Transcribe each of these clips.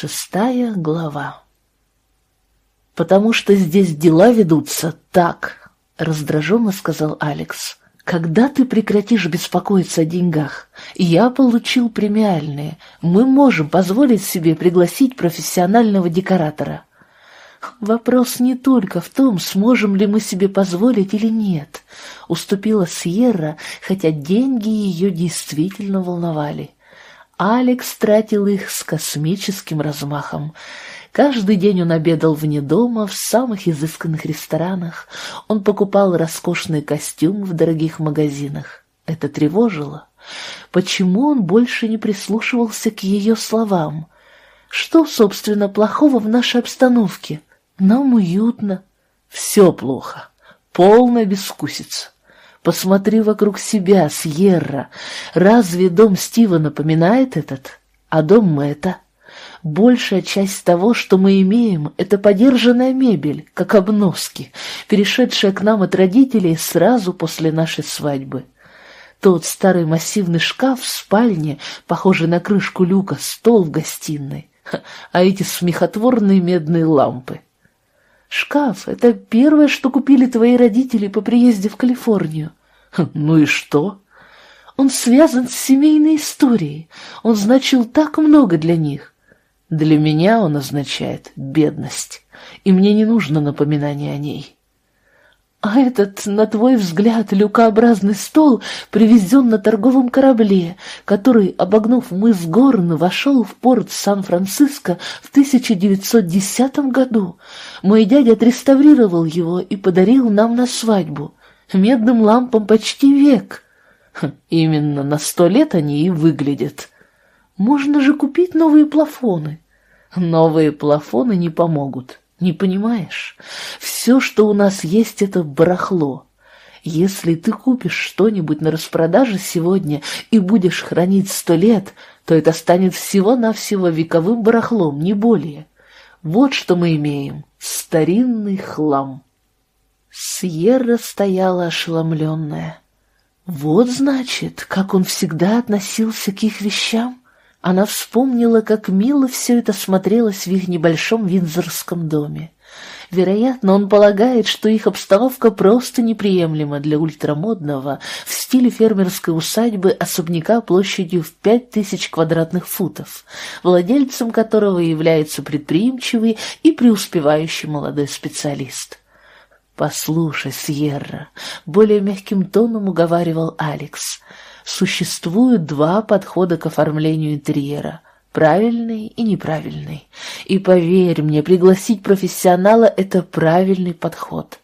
Шестая глава «Потому что здесь дела ведутся так», — раздраженно сказал Алекс. «Когда ты прекратишь беспокоиться о деньгах? Я получил премиальные. Мы можем позволить себе пригласить профессионального декоратора». «Вопрос не только в том, сможем ли мы себе позволить или нет», — уступила Сьерра, хотя деньги ее действительно волновали. Алекс тратил их с космическим размахом. Каждый день он обедал вне дома, в самых изысканных ресторанах. Он покупал роскошные костюмы в дорогих магазинах. Это тревожило. Почему он больше не прислушивался к ее словам? Что, собственно, плохого в нашей обстановке? Нам уютно. Все плохо. Полная бескусица. Посмотри вокруг себя, Сьерра. Разве дом Стива напоминает этот? А дом Мэтта? Большая часть того, что мы имеем, это подержанная мебель, как обноски, перешедшая к нам от родителей сразу после нашей свадьбы. Тот старый массивный шкаф в спальне, похожий на крышку люка, стол в гостиной, а эти смехотворные медные лампы. Шкаф — это первое, что купили твои родители по приезде в Калифорнию. Хм, ну и что? Он связан с семейной историей. Он значил так много для них. Для меня он означает бедность, и мне не нужно напоминание о ней. А этот, на твой взгляд, люкообразный стол привезен на торговом корабле, который, обогнув мыс Горн, вошел в порт Сан-Франциско в 1910 году. Мой дядя отреставрировал его и подарил нам на свадьбу. Медным лампам почти век. Именно на сто лет они и выглядят. Можно же купить новые плафоны. Новые плафоны не помогут. Не понимаешь? Все, что у нас есть, это барахло. Если ты купишь что-нибудь на распродаже сегодня и будешь хранить сто лет, то это станет всего-навсего вековым барахлом, не более. Вот что мы имеем. Старинный хлам. Сьерра стояла ошеломленная. Вот, значит, как он всегда относился к их вещам. Она вспомнила, как мило все это смотрелось в их небольшом винзорском доме. Вероятно, он полагает, что их обстановка просто неприемлема для ультрамодного в стиле фермерской усадьбы особняка площадью в пять тысяч квадратных футов, владельцем которого является предприимчивый и преуспевающий молодой специалист. «Послушай, Сьерра», — более мягким тоном уговаривал Алекс, — существуют два подхода к оформлению интерьера – правильный и неправильный. И поверь мне, пригласить профессионала – это правильный подход.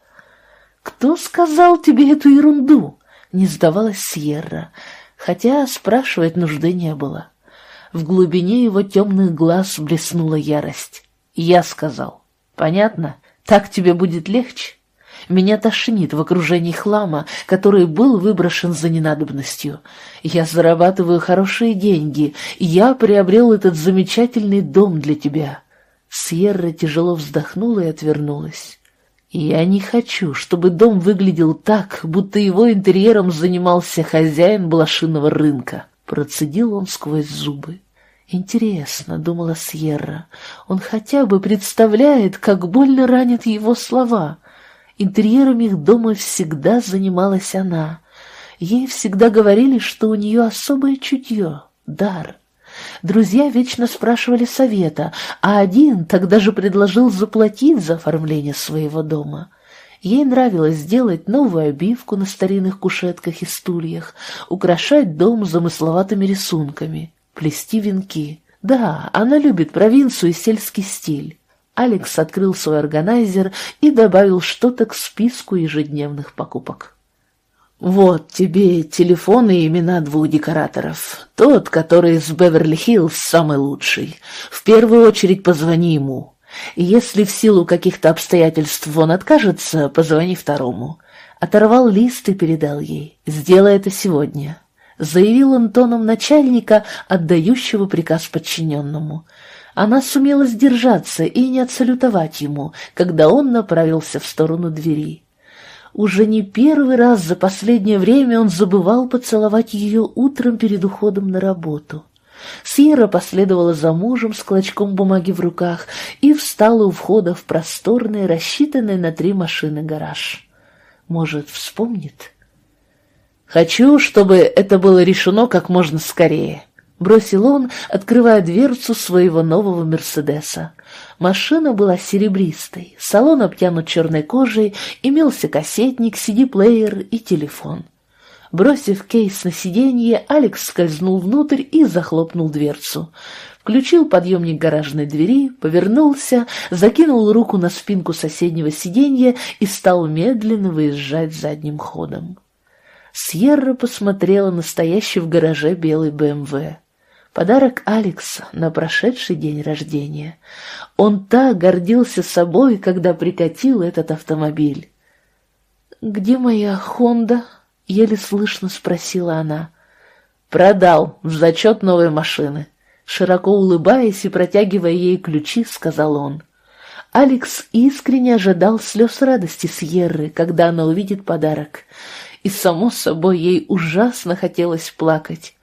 «Кто сказал тебе эту ерунду?» – не сдавалась Сьерра, хотя спрашивать нужды не было. В глубине его темных глаз блеснула ярость. «Я сказал. Понятно? Так тебе будет легче?» Меня тошнит в окружении хлама, который был выброшен за ненадобностью. Я зарабатываю хорошие деньги, я приобрел этот замечательный дом для тебя». Сьерра тяжело вздохнула и отвернулась. «Я не хочу, чтобы дом выглядел так, будто его интерьером занимался хозяин блошиного рынка», — процедил он сквозь зубы. «Интересно», — думала Сьерра, — «он хотя бы представляет, как больно ранят его слова». Интерьером их дома всегда занималась она. Ей всегда говорили, что у нее особое чутье, дар. Друзья вечно спрашивали совета, а один тогда же предложил заплатить за оформление своего дома. Ей нравилось делать новую обивку на старинных кушетках и стульях, украшать дом замысловатыми рисунками, плести венки. Да, она любит провинцию и сельский стиль. Алекс открыл свой органайзер и добавил что-то к списку ежедневных покупок. «Вот тебе телефоны и имена двух декораторов. Тот, который из Беверли-Хиллз, самый лучший. В первую очередь позвони ему. Если в силу каких-то обстоятельств он откажется, позвони второму». Оторвал лист и передал ей. «Сделай это сегодня», — заявил он тоном начальника, отдающего приказ подчиненному — она сумела сдержаться и не отсалютовать ему, когда он направился в сторону двери. Уже не первый раз за последнее время он забывал поцеловать ее утром перед уходом на работу. Сьерра последовала за мужем с клочком бумаги в руках и встала у входа в просторный, рассчитанный на три машины гараж. Может, вспомнит? «Хочу, чтобы это было решено как можно скорее», — бросил он, открывая дверцу своего нового «Мерседеса». Машина была серебристой, салон обтянут черной кожей, имелся кассетник, CD-плеер и телефон. Бросив кейс на сиденье, Алекс скользнул внутрь и захлопнул дверцу. Включил подъемник гаражной двери, повернулся, закинул руку на спинку соседнего сиденья и стал медленно выезжать задним ходом. Сьерра посмотрела на стоящий в гараже белый БМВ. Подарок Алекса на прошедший день рождения. Он так гордился собой, когда прикатил этот автомобиль. «Где моя Хонда?» — еле слышно спросила она. «Продал, в зачет новой машины». Широко улыбаясь и протягивая ей ключи, сказал он. Алекс искренне ожидал слез радости Сьерры, когда она увидит подарок. И, само собой, ей ужасно хотелось плакать.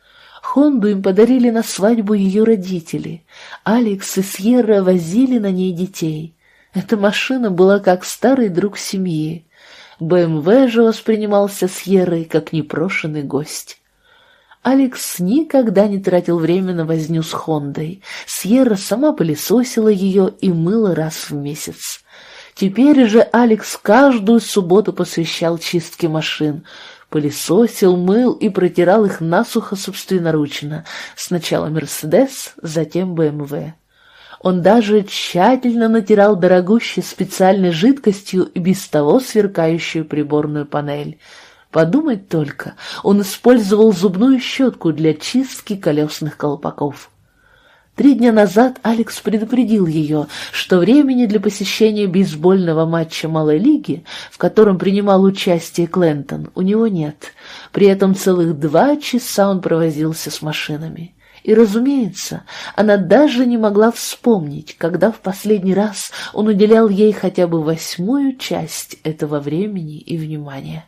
Хонду им подарили на свадьбу ее родители. Алекс и Сьерра возили на ней детей. Эта машина была как старый друг семьи. БМВ же воспринимался Сьеррой как непрошенный гость. Алекс никогда не тратил время на возню с Хондой. Сьерра сама пылесосила ее и мыла раз в месяц. Теперь же Алекс каждую субботу посвящал чистке машин — пылесосил, мыл и протирал их насухо собственноручно, сначала «Мерседес», затем «БМВ». Он даже тщательно натирал дорогущей специальной жидкостью и без того сверкающую приборную панель. Подумать только, он использовал зубную щетку для чистки колесных колпаков. Три дня назад Алекс предупредил ее, что времени для посещения бейсбольного матча Малой Лиги, в котором принимал участие Клентон, у него нет. При этом целых два часа он провозился с машинами. И, разумеется, она даже не могла вспомнить, когда в последний раз он уделял ей хотя бы восьмую часть этого времени и внимания.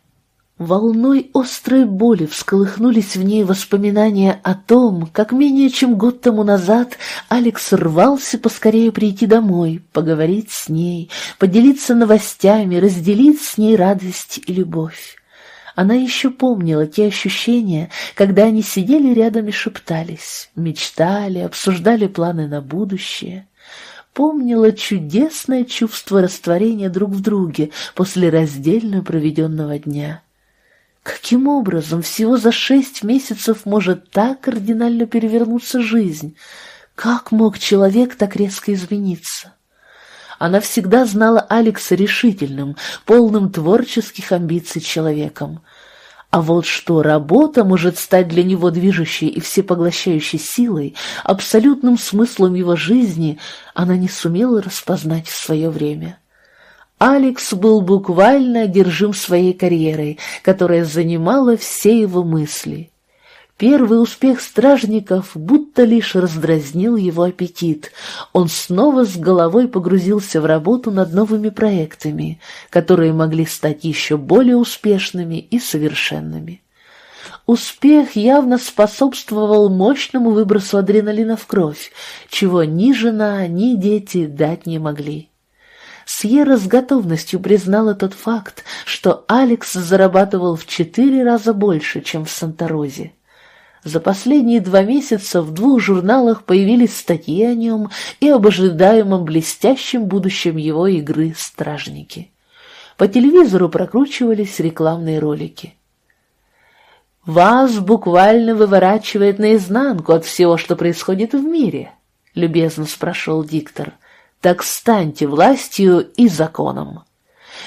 Волной острой боли всколыхнулись в ней воспоминания о том, как менее чем год тому назад Алекс рвался поскорее прийти домой, поговорить с ней, поделиться новостями, разделить с ней радость и любовь. Она еще помнила те ощущения, когда они сидели рядом и шептались, мечтали, обсуждали планы на будущее. Помнила чудесное чувство растворения друг в друге после раздельно проведенного дня. Каким образом всего за шесть месяцев может так кардинально перевернуться жизнь? Как мог человек так резко измениться? Она всегда знала Алекса решительным, полным творческих амбиций человеком. А вот что работа может стать для него движущей и всепоглощающей силой, абсолютным смыслом его жизни, она не сумела распознать в свое время. Алекс был буквально одержим своей карьерой, которая занимала все его мысли. Первый успех стражников будто лишь раздразнил его аппетит. Он снова с головой погрузился в работу над новыми проектами, которые могли стать еще более успешными и совершенными. Успех явно способствовал мощному выбросу адреналина в кровь, чего ни жена, ни дети дать не могли. Сьерра с готовностью признала тот факт, что Алекс зарабатывал в четыре раза больше, чем в Санта-Розе. За последние два месяца в двух журналах появились статьи о нем и об ожидаемом блестящем будущем его игры «Стражники». По телевизору прокручивались рекламные ролики. «Вас буквально выворачивает наизнанку от всего, что происходит в мире», — любезно спрашивал диктор так станьте властью и законом.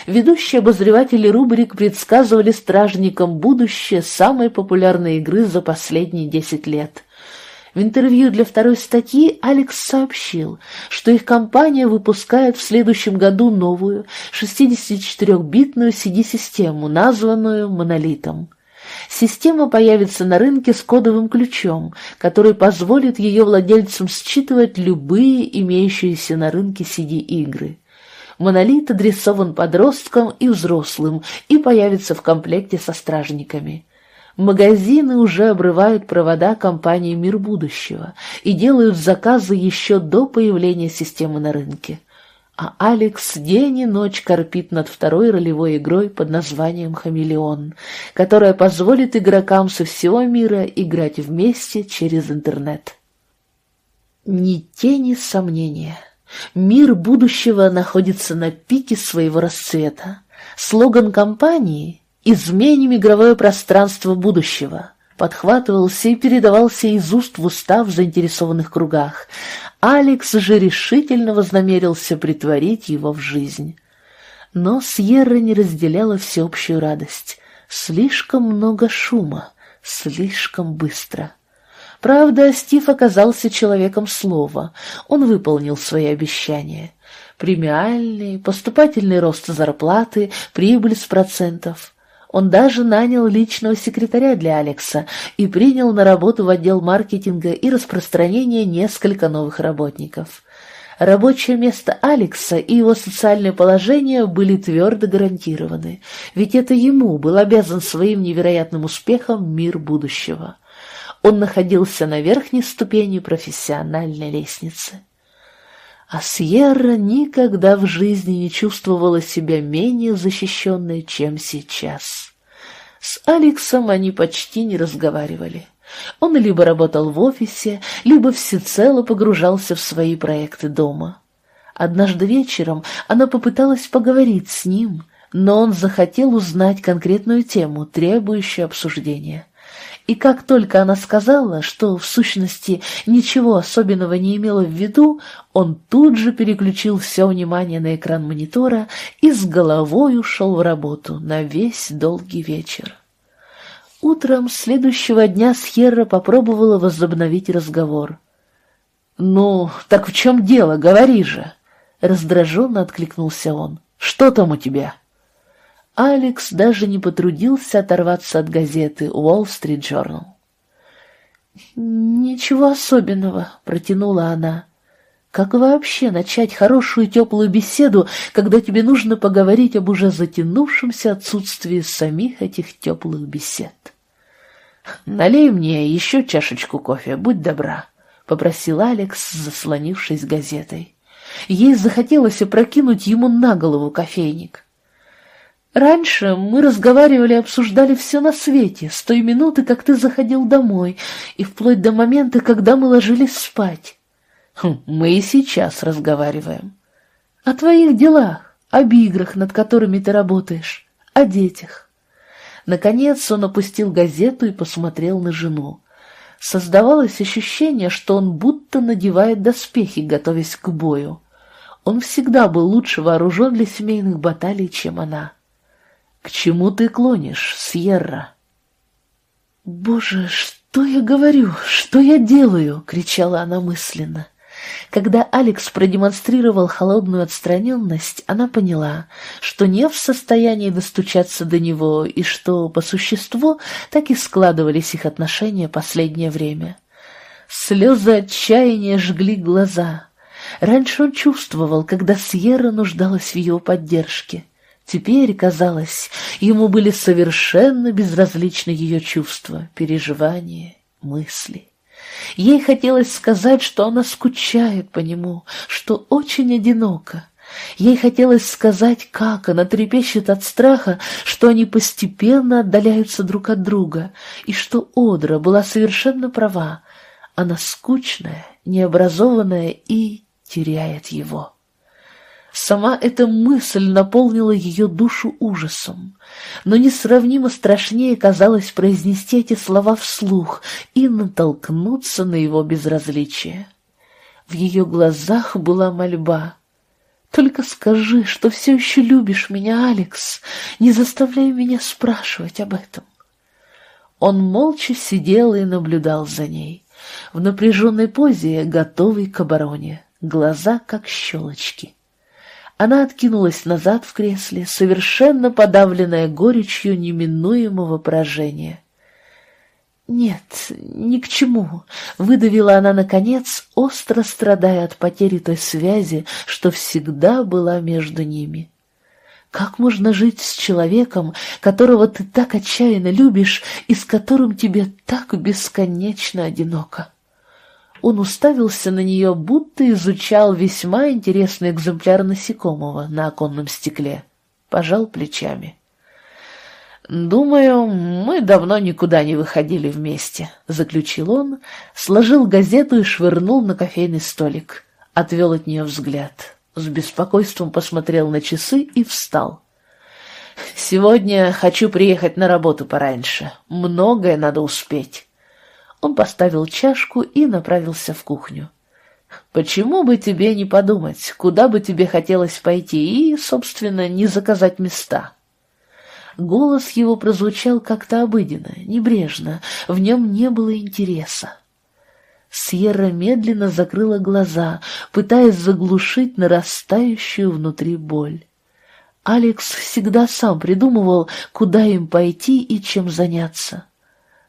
Ведущие обозреватели рубрик предсказывали стражникам будущее самой популярной игры за последние десять лет. В интервью для второй статьи Алекс сообщил, что их компания выпускает в следующем году новую 64-битную CD-систему, названную «Монолитом». Система появится на рынке с кодовым ключом, который позволит ее владельцам считывать любые имеющиеся на рынке CD-игры. Монолит адресован подросткам и взрослым и появится в комплекте со стражниками. Магазины уже обрывают провода компании «Мир будущего» и делают заказы еще до появления системы на рынке. А Алекс день и ночь корпит над второй ролевой игрой под названием «Хамелеон», которая позволит игрокам со всего мира играть вместе через интернет. Ни тени сомнения. Мир будущего находится на пике своего расцвета. Слоган компании «Изменим игровое пространство будущего» подхватывался и передавался из уст в уста в заинтересованных кругах. Алекс же решительно вознамерился притворить его в жизнь. Но Сьерра не разделяла всеобщую радость. Слишком много шума, слишком быстро. Правда, Стив оказался человеком слова. Он выполнил свои обещания. Премиальный, поступательный рост зарплаты, прибыль с процентов. Он даже нанял личного секретаря для Алекса и принял на работу в отдел маркетинга и распространения несколько новых работников. Рабочее место Алекса и его социальное положение были твердо гарантированы, ведь это ему был обязан своим невероятным успехом мир будущего. Он находился на верхней ступени профессиональной лестницы. А Сьерра никогда в жизни не чувствовала себя менее защищенной, чем сейчас. С Алексом они почти не разговаривали. Он либо работал в офисе, либо всецело погружался в свои проекты дома. Однажды вечером она попыталась поговорить с ним, но он захотел узнать конкретную тему, требующую обсуждения. И как только она сказала, что в сущности ничего особенного не имела в виду, он тут же переключил все внимание на экран монитора и с головой ушел в работу на весь долгий вечер. Утром следующего дня Сьерра попробовала возобновить разговор. «Ну, так в чем дело, говори же!» Раздраженно откликнулся он. «Что там у тебя?» Алекс даже не потрудился оторваться от газеты «Wall Street Journal». «Ничего особенного», — протянула она. «Как вообще начать хорошую теплую беседу, когда тебе нужно поговорить об уже затянувшемся отсутствии самих этих теплых бесед?» «Налей мне еще чашечку кофе, будь добра», — попросил Алекс, заслонившись газетой. Ей захотелось опрокинуть ему на голову кофейник. Раньше мы разговаривали и обсуждали все на свете, с той минуты, как ты заходил домой, и вплоть до момента, когда мы ложились спать. Хм, мы и сейчас разговариваем. О твоих делах, об играх, над которыми ты работаешь, о детях. Наконец он опустил газету и посмотрел на жену. Создавалось ощущение, что он будто надевает доспехи, готовясь к бою. Он всегда был лучше вооружен для семейных баталий, чем она. «К чему ты клонишь, Сьерра?» «Боже, что я говорю? Что я делаю?» — кричала она мысленно. Когда Алекс продемонстрировал холодную отстраненность, она поняла, что не в состоянии достучаться до него и что, по существу, так и складывались их отношения последнее время. Слезы отчаяния жгли глаза. Раньше он чувствовал, когда Сьерра нуждалась в его поддержке — Теперь, казалось, ему были совершенно безразличны ее чувства, переживания, мысли. Ей хотелось сказать, что она скучает по нему, что очень одинока. Ей хотелось сказать, как она трепещет от страха, что они постепенно отдаляются друг от друга, и что Одра была совершенно права. Она скучная, необразованная и теряет его. Сама эта мысль наполнила ее душу ужасом, но несравнимо страшнее казалось произнести эти слова вслух и натолкнуться на его безразличие. В ее глазах была мольба. «Только скажи, что все еще любишь меня, Алекс, не заставляй меня спрашивать об этом». Он молча сидел и наблюдал за ней, в напряженной позе, готовый к обороне, глаза как щелочки. Она откинулась назад в кресле, совершенно подавленная горечью неминуемого поражения. «Нет, ни к чему», — выдавила она наконец, остро страдая от потери той связи, что всегда была между ними. Как можно жить с человеком, которого ты так отчаянно любишь и с которым тебе так бесконечно одиноко? Он уставился на нее, будто изучал весьма интересный экземпляр насекомого на оконном стекле. Пожал плечами. «Думаю, мы давно никуда не выходили вместе», — заключил он, сложил газету и швырнул на кофейный столик. Отвел от нее взгляд. С беспокойством посмотрел на часы и встал. «Сегодня хочу приехать на работу пораньше. Многое надо успеть». Он поставил чашку и направился в кухню. «Почему бы тебе не подумать, куда бы тебе хотелось пойти и, собственно, не заказать места?» Голос его прозвучал как-то обыденно, небрежно, в нем не было интереса. Сьерра медленно закрыла глаза, пытаясь заглушить нарастающую внутри боль. Алекс всегда сам придумывал, куда им пойти и чем заняться.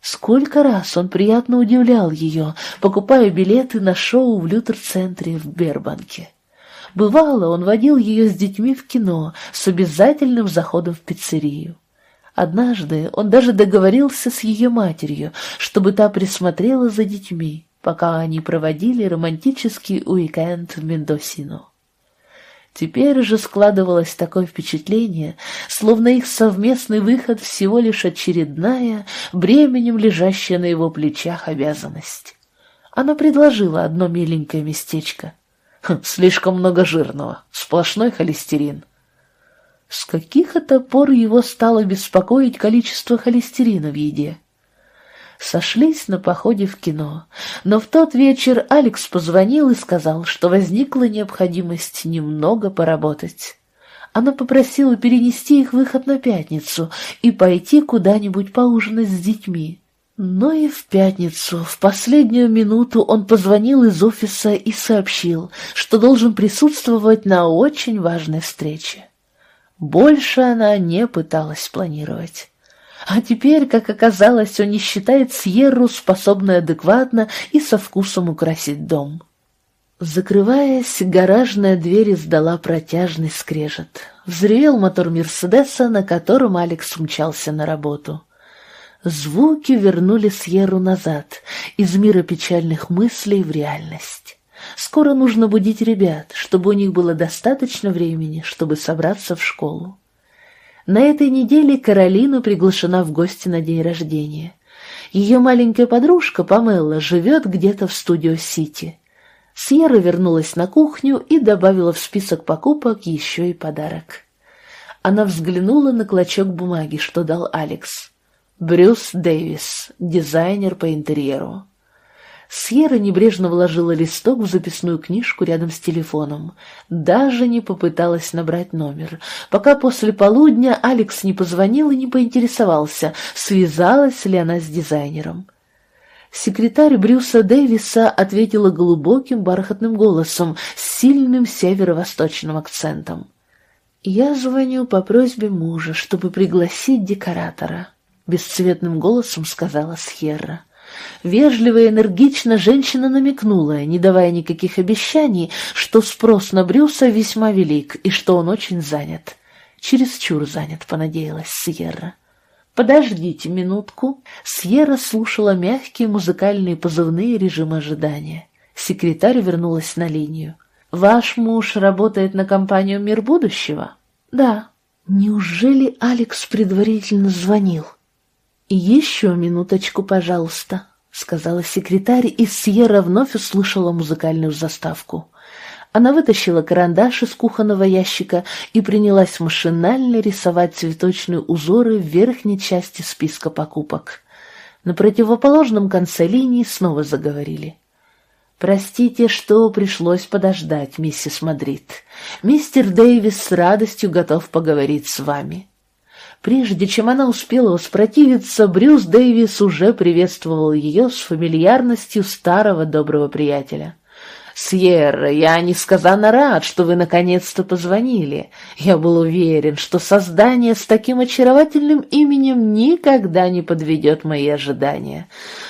Сколько раз он приятно удивлял ее, покупая билеты на шоу в Лютер-центре в Бербанке. Бывало, он водил ее с детьми в кино с обязательным заходом в пиццерию. Однажды он даже договорился с ее матерью, чтобы та присмотрела за детьми, пока они проводили романтический уикенд в Мендосино. Теперь же складывалось такое впечатление, словно их совместный выход всего лишь очередная, бременем лежащая на его плечах обязанность. Она предложила одно миленькое местечко. Хм, слишком много жирного, сплошной холестерин. С каких это пор его стало беспокоить количество холестерина в еде? Сошлись на походе в кино, но в тот вечер Алекс позвонил и сказал, что возникла необходимость немного поработать. Она попросила перенести их выход на пятницу и пойти куда-нибудь поужинать с детьми. Но и в пятницу, в последнюю минуту, он позвонил из офиса и сообщил, что должен присутствовать на очень важной встрече. Больше она не пыталась планировать. А теперь, как оказалось, он не считает Сьерру способной адекватно и со вкусом украсить дом. Закрываясь, гаражная дверь издала протяжный скрежет. Взревел мотор Мерседеса, на котором Алекс умчался на работу. Звуки вернули Сьерру назад, из мира печальных мыслей в реальность. Скоро нужно будить ребят, чтобы у них было достаточно времени, чтобы собраться в школу. На этой неделе Каролина приглашена в гости на день рождения. Ее маленькая подружка Памелла живет где-то в Студио-Сити. Сьерра вернулась на кухню и добавила в список покупок еще и подарок. Она взглянула на клочок бумаги, что дал Алекс. Брюс Дэвис, дизайнер по интерьеру. Сьерра небрежно вложила листок в записную книжку рядом с телефоном. Даже не попыталась набрать номер, пока после полудня Алекс не позвонил и не поинтересовался, связалась ли она с дизайнером. Секретарь Брюса Дэвиса ответила глубоким бархатным голосом с сильным северо-восточным акцентом. «Я звоню по просьбе мужа, чтобы пригласить декоратора», — бесцветным голосом сказала Сьерра. Вежливо и энергично женщина намекнула, не давая никаких обещаний, что спрос на Брюса весьма велик и что он очень занят. Чересчур занят, понадеялась Сьерра. «Подождите минутку». Сьерра слушала мягкие музыкальные позывные режима ожидания. Секретарь вернулась на линию. «Ваш муж работает на компанию «Мир будущего»?» «Да». «Неужели Алекс предварительно звонил?» «Еще минуточку, пожалуйста», — сказала секретарь, и Сьерра вновь услышала музыкальную заставку. Она вытащила карандаш из кухонного ящика и принялась машинально рисовать цветочные узоры в верхней части списка покупок. На противоположном конце линии снова заговорили. «Простите, что пришлось подождать, миссис Мадрид. Мистер Дэвис с радостью готов поговорить с вами». Прежде чем она успела воспротивиться, Брюс Дэвис уже приветствовал ее с фамильярностью старого доброго приятеля. «Сьерра, я несказанно рад, что вы наконец-то позвонили. Я был уверен, что создание с таким очаровательным именем никогда не подведет мои ожидания.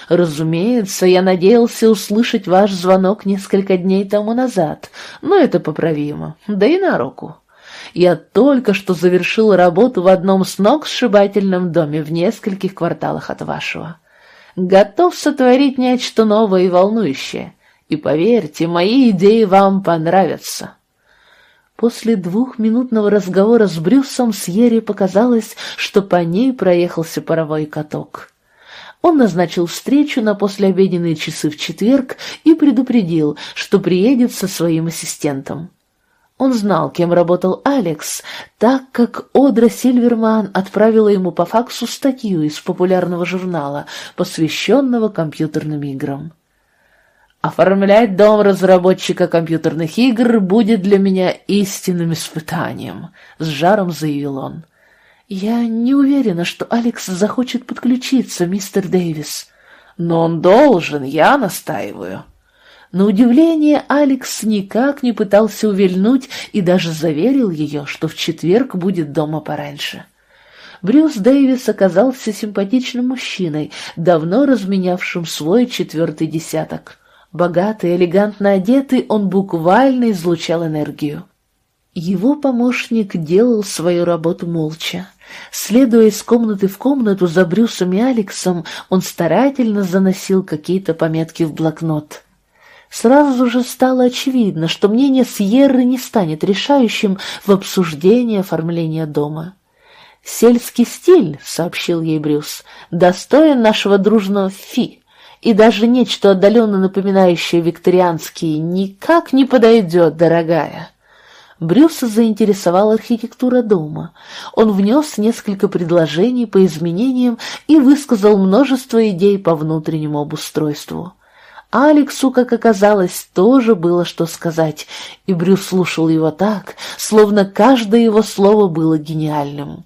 Разумеется, я надеялся услышать ваш звонок несколько дней тому назад, но это поправимо, да и на руку». Я только что завершил работу в одном сногсшибательном доме в нескольких кварталах от вашего. Готов сотворить нечто новое и волнующее. И поверьте, мои идеи вам понравятся. После двухминутного разговора с Брюсом Сьерри показалось, что по ней проехался паровой каток. Он назначил встречу на послеобеденные часы в четверг и предупредил, что приедет со своим ассистентом. Он знал, кем работал Алекс, так как Одра Сильверман отправила ему по факсу статью из популярного журнала, посвященного компьютерным играм. Оформлять дом разработчика компьютерных игр будет для меня истинным испытанием, — с жаром заявил он. Я не уверена, что Алекс захочет подключиться, мистер Дэвис. Но он должен, я настаиваю. На удивление Алекс никак не пытался увильнуть и даже заверил ее, что в четверг будет дома пораньше. Брюс Дэвис оказался симпатичным мужчиной, давно разменявшим свой четвертый десяток. Богатый, элегантно одетый, он буквально излучал энергию. Его помощник делал свою работу молча. Следуя из комнаты в комнату за Брюсом и Алексом, он старательно заносил какие-то пометки в блокнот. Сразу же стало очевидно, что мнение Сьерры не станет решающим в обсуждении оформления дома. «Сельский стиль», — сообщил ей Брюс, — «достоин нашего дружного фи» и даже нечто отдаленно напоминающее викторианский никак не подойдет, дорогая. Брюса заинтересовала архитектура дома. Он внес несколько предложений по изменениям и высказал множество идей по внутреннему обустройству. Алексу, как оказалось, тоже было что сказать, и Брюс слушал его так, словно каждое его слово было гениальным.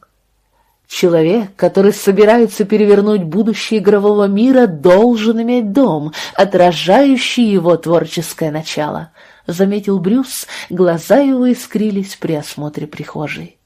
Человек, который собирается перевернуть будущее игрового мира, должен иметь дом, отражающий его творческое начало, — заметил Брюс, глаза его искрились при осмотре прихожей.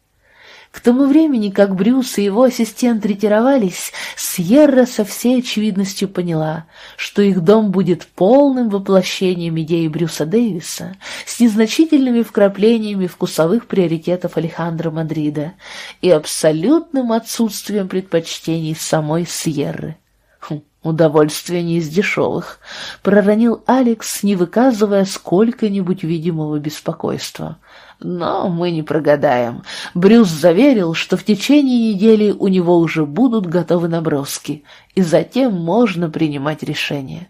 К тому времени, как Брюс и его ассистент ретировались, Сьерра со всей очевидностью поняла, что их дом будет полным воплощением идеи Брюса Дэвиса с незначительными вкраплениями вкусовых приоритетов Алехандро Мадрида и абсолютным отсутствием предпочтений самой Сьерры. Хм, удовольствие не из дешевых, проронил Алекс, не выказывая сколько-нибудь видимого беспокойства. Но мы не прогадаем. Брюс заверил, что в течение недели у него уже будут готовы наброски, и затем можно принимать решение.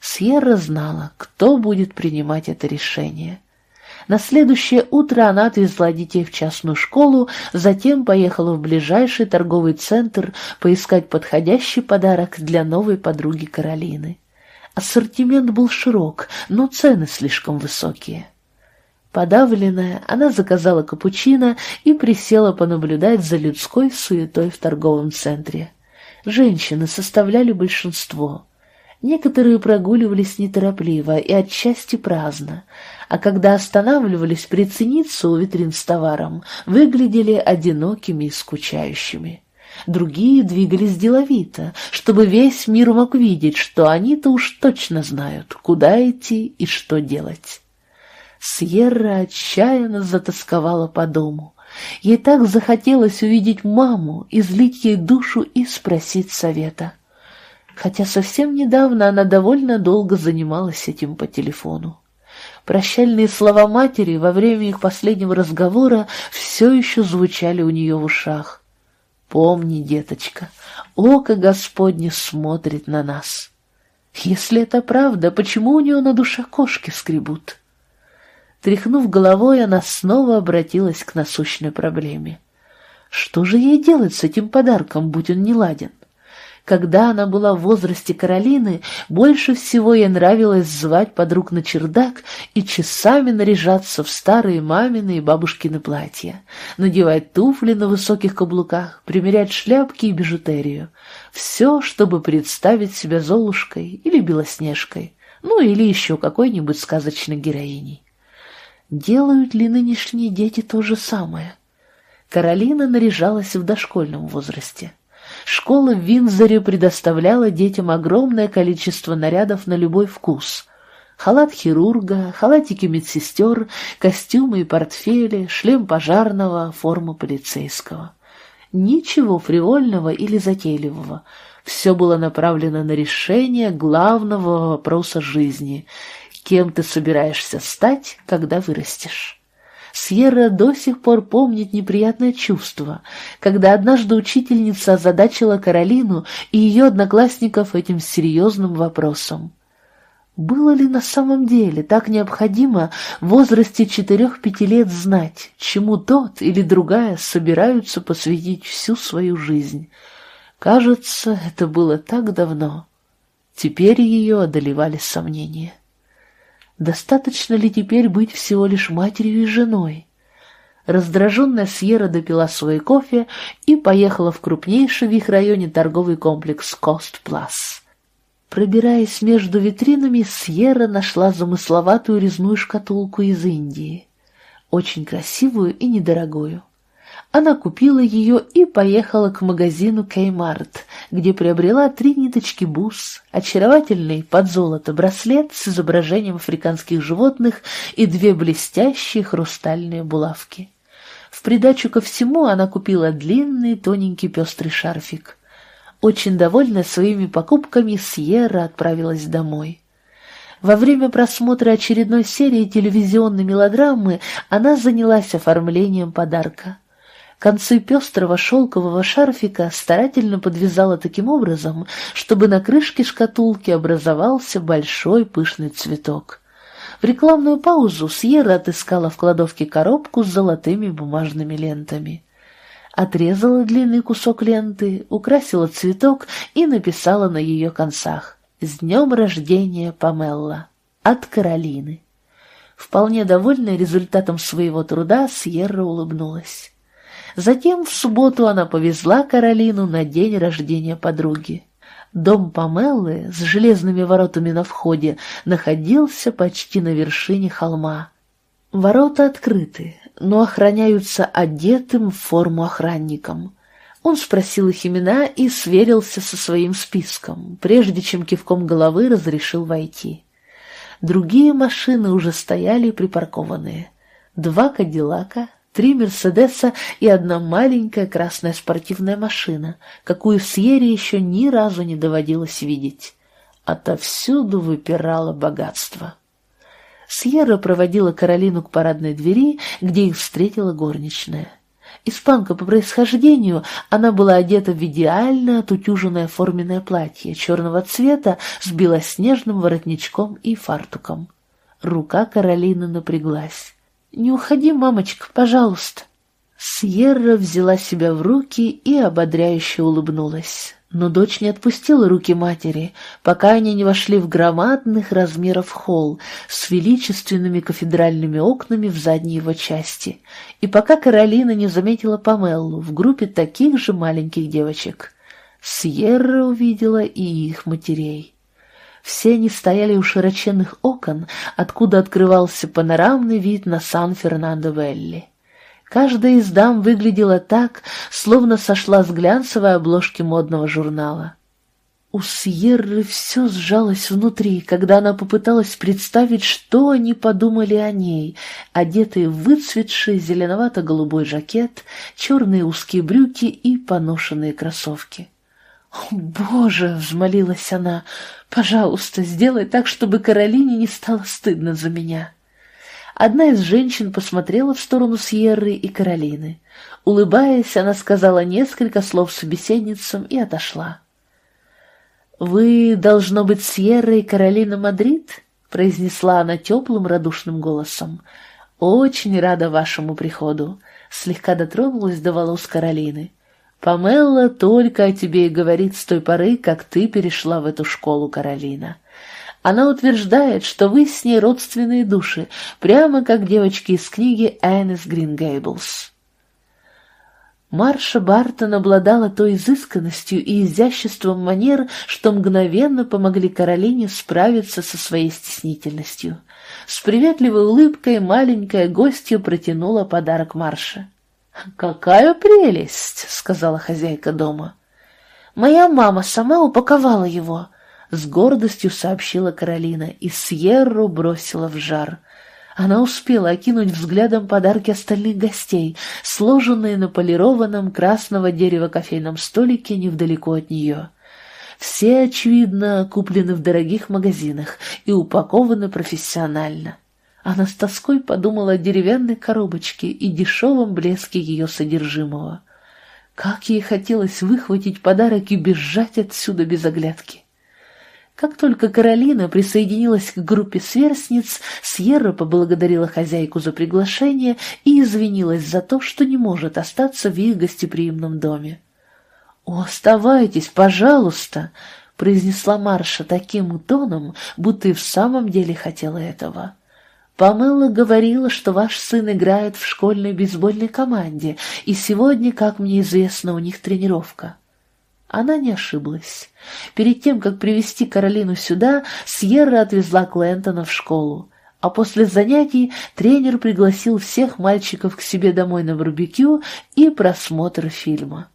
Сьерра знала, кто будет принимать это решение. На следующее утро она отвезла детей в частную школу, затем поехала в ближайший торговый центр поискать подходящий подарок для новой подруги Каролины. Ассортимент был широк, но цены слишком высокие. Подавленная, она заказала капучино и присела понаблюдать за людской суетой в торговом центре. Женщины составляли большинство. Некоторые прогуливались неторопливо и отчасти праздно, а когда останавливались прицениться у витрин с товаром, выглядели одинокими и скучающими. Другие двигались деловито, чтобы весь мир мог видеть, что они-то уж точно знают, куда идти и что делать. Сьерра отчаянно затасковала по дому. Ей так захотелось увидеть маму, излить ей душу и спросить совета. Хотя совсем недавно она довольно долго занималась этим по телефону. Прощальные слова матери во время их последнего разговора все еще звучали у нее в ушах. «Помни, деточка, око Господне смотрит на нас». Если это правда, почему у нее на душе кошки скребут? Тряхнув головой, она снова обратилась к насущной проблеме. Что же ей делать с этим подарком, будь он не ладен? Когда она была в возрасте Каролины, больше всего ей нравилось звать подруг на чердак и часами наряжаться в старые мамины и бабушкины платья, надевать туфли на высоких каблуках, примерять шляпки и бижутерию. Все, чтобы представить себя Золушкой или Белоснежкой, ну или еще какой-нибудь сказочной героиней. Делают ли нынешние дети то же самое? Каролина наряжалась в дошкольном возрасте. Школа в Винзоре предоставляла детям огромное количество нарядов на любой вкус. халат хирурга, халатики медсестер, костюмы и портфели, шлем пожарного, форма полицейского. Ничего фривольного или затейливого. Все было направлено на решение главного вопроса жизни — кем ты собираешься стать, когда вырастешь. Сьерра до сих пор помнит неприятное чувство, когда однажды учительница озадачила Каролину и ее одноклассников этим серьезным вопросом. Было ли на самом деле так необходимо в возрасте четырех-пяти лет знать, чему тот или другая собираются посвятить всю свою жизнь? Кажется, это было так давно. Теперь ее одолевали сомнения. Достаточно ли теперь быть всего лишь матерью и женой? Раздраженная Сьерра допила свой кофе и поехала в крупнейший в их районе торговый комплекс «Кост Плас». Пробираясь между витринами, Сьерра нашла замысловатую резную шкатулку из Индии. Очень красивую и недорогую. Она купила ее и поехала к магазину Кеймарт, где приобрела три ниточки бус, очаровательный под золото браслет с изображением африканских животных и две блестящие хрустальные булавки. В придачу ко всему она купила длинный тоненький пестрый шарфик. Очень довольная своими покупками, Сьерра отправилась домой. Во время просмотра очередной серии телевизионной мелодрамы она занялась оформлением подарка. Концы пестрого шелкового шарфика старательно подвязала таким образом, чтобы на крышке шкатулки образовался большой пышный цветок. В рекламную паузу Сьерра отыскала в кладовке коробку с золотыми бумажными лентами. Отрезала длинный кусок ленты, украсила цветок и написала на ее концах «С днем рождения, Памелла!» от Каролины. Вполне довольная результатом своего труда, Сьерра улыбнулась. Затем в субботу она повезла Каролину на день рождения подруги. Дом Памеллы с железными воротами на входе находился почти на вершине холма. Ворота открыты, но охраняются одетым в форму охранником. Он спросил их имена и сверился со своим списком, прежде чем кивком головы разрешил войти. Другие машины уже стояли припаркованные. Два «Кадиллака», три «Мерседеса» и одна маленькая красная спортивная машина, какую Сьере еще ни разу не доводилось видеть. Отовсюду выпирало богатство. Сьерра проводила Каролину к парадной двери, где их встретила горничная. Испанка по происхождению, она была одета в идеально отутюженное форменное платье черного цвета с белоснежным воротничком и фартуком. Рука Каролины напряглась. «Не уходи, мамочка, пожалуйста». Сьерра взяла себя в руки и ободряюще улыбнулась. Но дочь не отпустила руки матери, пока они не вошли в громадных размеров холл с величественными кафедральными окнами в задней его части, и пока Каролина не заметила Памеллу в группе таких же маленьких девочек. Сьерра увидела и их матерей. Все они стояли у широченных окон, откуда открывался панорамный вид на Сан-Фернандо-Велли. Каждая из дам выглядела так, словно сошла с глянцевой обложки модного журнала. У Сьерры все сжалось внутри, когда она попыталась представить, что они подумали о ней, одетые в выцветший зеленовато-голубой жакет, черные узкие брюки и поношенные кроссовки. «О, Боже!» — взмолилась она. «Пожалуйста, сделай так, чтобы Каролине не стало стыдно за меня». Одна из женщин посмотрела в сторону Сьерры и Каролины. Улыбаясь, она сказала несколько слов собеседницам и отошла. «Вы, должно быть, Сьерра и Каролина Мадрид?» — произнесла она теплым, радушным голосом. «Очень рада вашему приходу», — слегка дотронулась до волос Каролины. Памелла только о тебе и говорит с той поры, как ты перешла в эту школу, Каролина. Она утверждает, что вы с ней родственные души, прямо как девочки из книги Эннис Грин Гейблс. Марша Бартон обладала той изысканностью и изяществом манер, что мгновенно помогли Каролине справиться со своей стеснительностью. С приветливой улыбкой маленькая гостья протянула подарок Марше. «Какая прелесть!» — сказала хозяйка дома. «Моя мама сама упаковала его. — с гордостью сообщила Каролина, и Сьерру бросила в жар. Она успела окинуть взглядом подарки остальных гостей, сложенные на полированном красного дерева кофейном столике невдалеко от нее. Все, очевидно, куплены в дорогих магазинах и упакованы профессионально. Она с тоской подумала о деревянной коробочке и дешевом блеске ее содержимого. Как ей хотелось выхватить подарок и бежать отсюда без оглядки. Как только Каролина присоединилась к группе сверстниц, Сьерра поблагодарила хозяйку за приглашение и извинилась за то, что не может остаться в их гостеприимном доме. «О, оставайтесь, пожалуйста!» — произнесла Марша таким тоном, будто и в самом деле хотела этого. «Памела говорила, что ваш сын играет в школьной бейсбольной команде, и сегодня, как мне известно, у них тренировка». Она не ошиблась. Перед тем, как привести Каролину сюда, Сьерра отвезла Клентона в школу. А после занятий тренер пригласил всех мальчиков к себе домой на барбекю и просмотр фильма.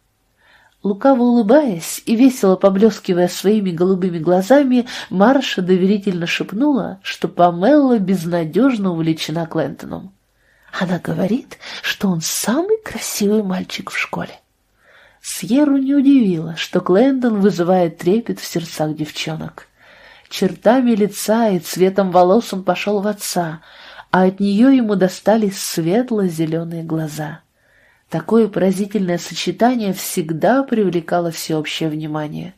Лукаво улыбаясь и весело поблескивая своими голубыми глазами, Марша доверительно шепнула, что Памелла безнадежно увлечена Клентоном. Она говорит, что он самый красивый мальчик в школе. Сьерру не удивило, что Клентон вызывает трепет в сердцах девчонок. Чертами лица и цветом волос он пошел в отца, а от нее ему достались светло-зеленые глаза. Такое поразительное сочетание всегда привлекало всеобщее внимание.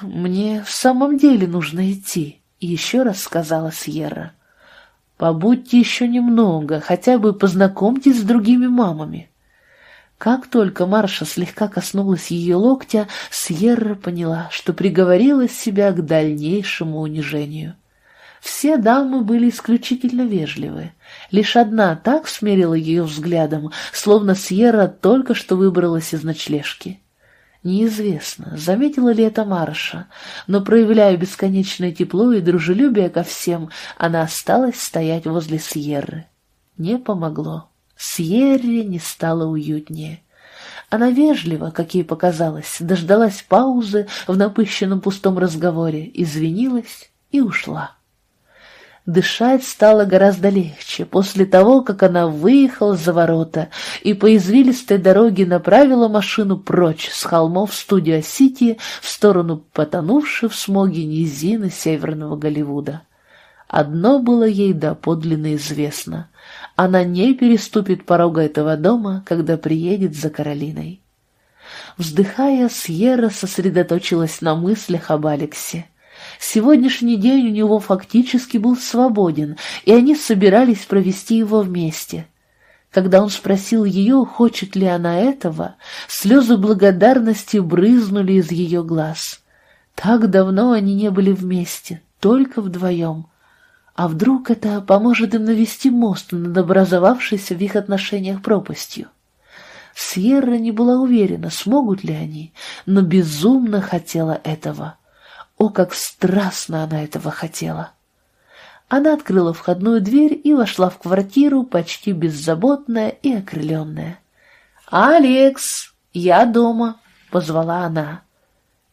«Мне в самом деле нужно идти», — еще раз сказала Сьерра. «Побудьте еще немного, хотя бы познакомьтесь с другими мамами». Как только Марша слегка коснулась ее локтя, Сьерра поняла, что приговорила себя к дальнейшему унижению. Все дамы были исключительно вежливы. Лишь одна так смерила ее взглядом, словно Сьерра только что выбралась из ночлежки. Неизвестно, заметила ли это Марша, но, проявляя бесконечное тепло и дружелюбие ко всем, она осталась стоять возле Сьерры. Не помогло. Сьерре не стало уютнее. Она вежливо, как ей показалось, дождалась паузы в напыщенном пустом разговоре, извинилась и ушла. Дышать стало гораздо легче после того, как она выехала за ворота и по извилистой дороге направила машину прочь с холмов Студио-Сити в сторону потонувшей в смоге низины северного Голливуда. Одно было ей доподлинно известно — она не переступит порога этого дома, когда приедет за Каролиной. Вздыхая, Сьерра сосредоточилась на мыслях об Алексе. Сегодняшний день у него фактически был свободен, и они собирались провести его вместе. Когда он спросил ее, хочет ли она этого, слезы благодарности брызнули из ее глаз. Так давно они не были вместе, только вдвоем. А вдруг это поможет им навести мост над образовавшейся в их отношениях пропастью? Сьерра не была уверена, смогут ли они, но безумно хотела этого. О, как страстно она этого хотела! Она открыла входную дверь и вошла в квартиру, почти беззаботная и окрыленная. «Алекс, я дома!» — позвала она.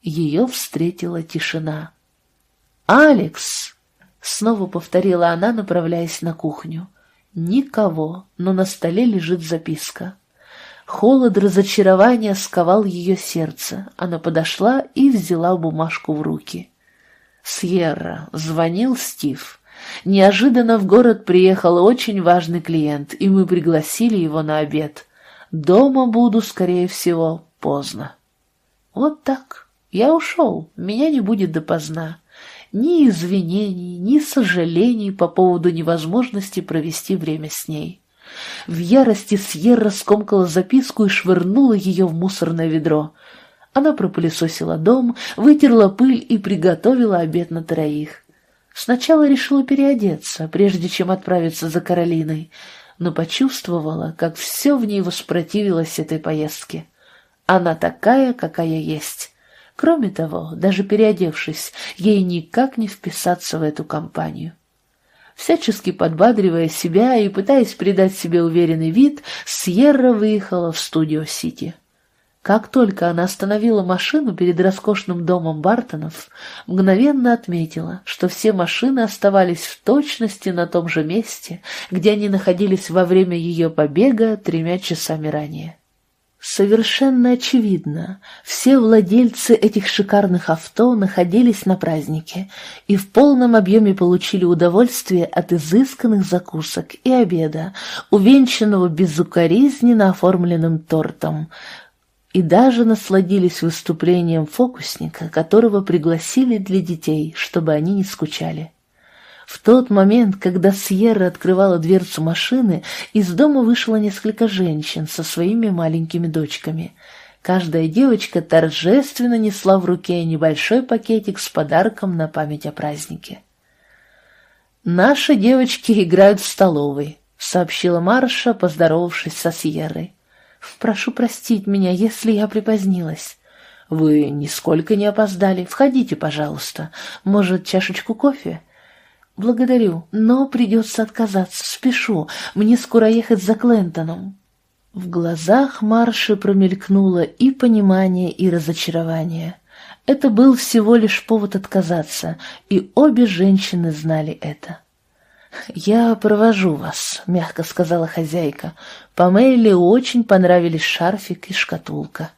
Ее встретила тишина. «Алекс!» — снова повторила она, направляясь на кухню. «Никого, но на столе лежит записка». Холод разочарования сковал ее сердце. Она подошла и взяла бумажку в руки. «Сьерра», — звонил Стив. «Неожиданно в город приехал очень важный клиент, и мы пригласили его на обед. Дома буду, скорее всего, поздно». «Вот так. Я ушел. Меня не будет допоздна. Ни извинений, ни сожалений по поводу невозможности провести время с ней». В ярости Сьерра скомкала записку и швырнула ее в мусорное ведро. Она пропылесосила дом, вытерла пыль и приготовила обед на троих. Сначала решила переодеться, прежде чем отправиться за Каролиной, но почувствовала, как все в ней воспротивилось этой поездке. Она такая, какая есть. Кроме того, даже переодевшись, ей никак не вписаться в эту компанию. Всячески подбадривая себя и пытаясь придать себе уверенный вид, Сьерра выехала в Студио-Сити. Как только она остановила машину перед роскошным домом Бартонов, мгновенно отметила, что все машины оставались в точности на том же месте, где они находились во время ее побега тремя часами ранее. Совершенно очевидно, все владельцы этих шикарных авто находились на празднике и в полном объеме получили удовольствие от изысканных закусок и обеда, увенчанного безукоризненно оформленным тортом, и даже насладились выступлением фокусника, которого пригласили для детей, чтобы они не скучали. В тот момент, когда Сьерра открывала дверцу машины, из дома вышло несколько женщин со своими маленькими дочками. Каждая девочка торжественно несла в руке небольшой пакетик с подарком на память о празднике. «Наши девочки играют в столовой», — сообщила Марша, поздоровавшись со Сьеррой. «Прошу простить меня, если я припозднилась». «Вы нисколько не опоздали. Входите, пожалуйста. Может, чашечку кофе?» «Благодарю, но придется отказаться. Спешу. Мне скоро ехать за Клентоном». В глазах Марши промелькнуло и понимание, и разочарование. Это был всего лишь повод отказаться, и обе женщины знали это. «Я провожу вас», — мягко сказала хозяйка. Мэйли очень понравились шарфик и шкатулка.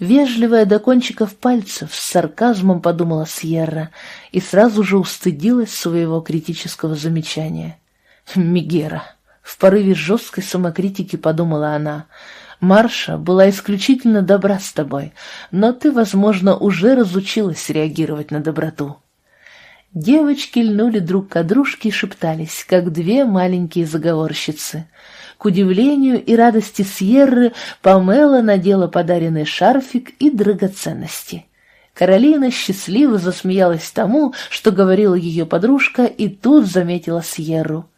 Вежливая до кончиков пальцев, с сарказмом подумала Сьерра и сразу же устыдилась своего критического замечания. «Мигера!» В порыве жесткой самокритики подумала она. «Марша была исключительно добра с тобой, но ты, возможно, уже разучилась реагировать на доброту». Девочки льнули друг к дружке и шептались, как две маленькие заговорщицы — к удивлению и радости Сьерры, Памела надела подаренный шарфик и драгоценности. Каролина счастливо засмеялась тому, что говорила ее подружка, и тут заметила Сьерру.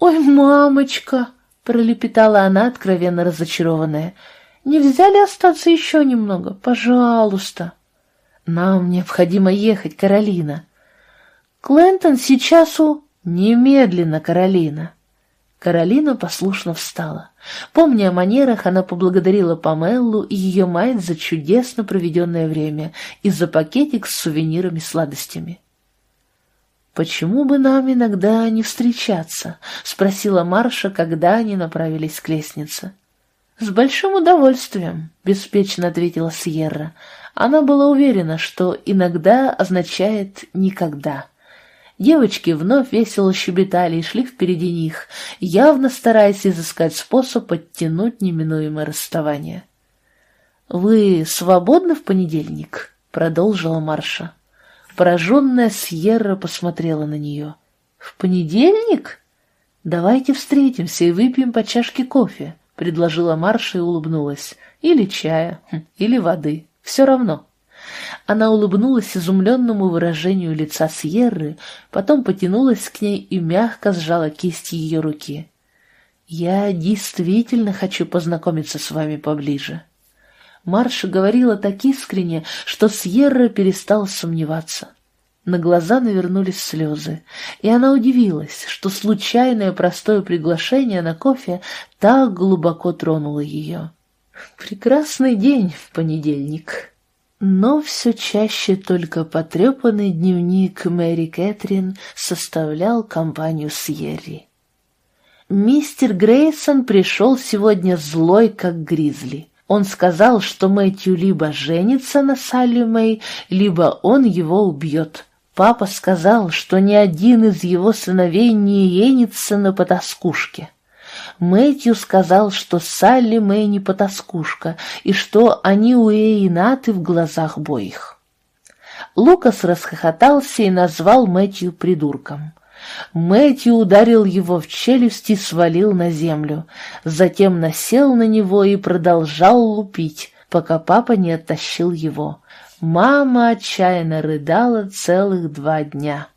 «Ой, мамочка!» — пролепетала она, откровенно разочарованная. «Нельзя ли остаться еще немного? Пожалуйста!» «Нам необходимо ехать, Каролина!» «Клентон сейчас у...» «Немедленно, Каролина!» Каролина послушно встала. Помня о манерах, она поблагодарила Памеллу и ее мать за чудесно проведенное время и за пакетик с сувенирами сладостями. «Почему бы нам иногда не встречаться?» — спросила Марша, когда они направились к лестнице. «С большим удовольствием», — беспечно ответила Сьерра. Она была уверена, что «иногда» означает «никогда». Девочки вновь весело щебетали и шли впереди них, явно стараясь изыскать способ оттянуть неминуемое расставание. «Вы свободны в понедельник?» — продолжила Марша. Пораженная Сьерра посмотрела на нее. «В понедельник? Давайте встретимся и выпьем по чашке кофе», — предложила Марша и улыбнулась. «Или чая, хм, или воды, все равно». Она улыбнулась изумленному выражению лица Сьерры, потом потянулась к ней и мягко сжала кисть ее руки. «Я действительно хочу познакомиться с вами поближе». Марша говорила так искренне, что Сьерра перестала сомневаться. На глаза навернулись слезы, и она удивилась, что случайное простое приглашение на кофе так глубоко тронуло ее. «Прекрасный день в понедельник», но все чаще только потрепанный дневник Мэри Кэтрин составлял компанию Сьерри. Мистер Грейсон пришел сегодня злой, как гризли. Он сказал, что Мэтью либо женится на Салли Мэй, либо он его убьет. Папа сказал, что ни один из его сыновей не енится на потаскушке. Мэтью сказал, что Салли Мэй потаскушка, и что они у Эйнаты в глазах боих. Лукас расхохотался и назвал Мэтью придурком. Мэтью ударил его в челюсть и свалил на землю, затем насел на него и продолжал лупить, пока папа не оттащил его. Мама отчаянно рыдала целых два дня.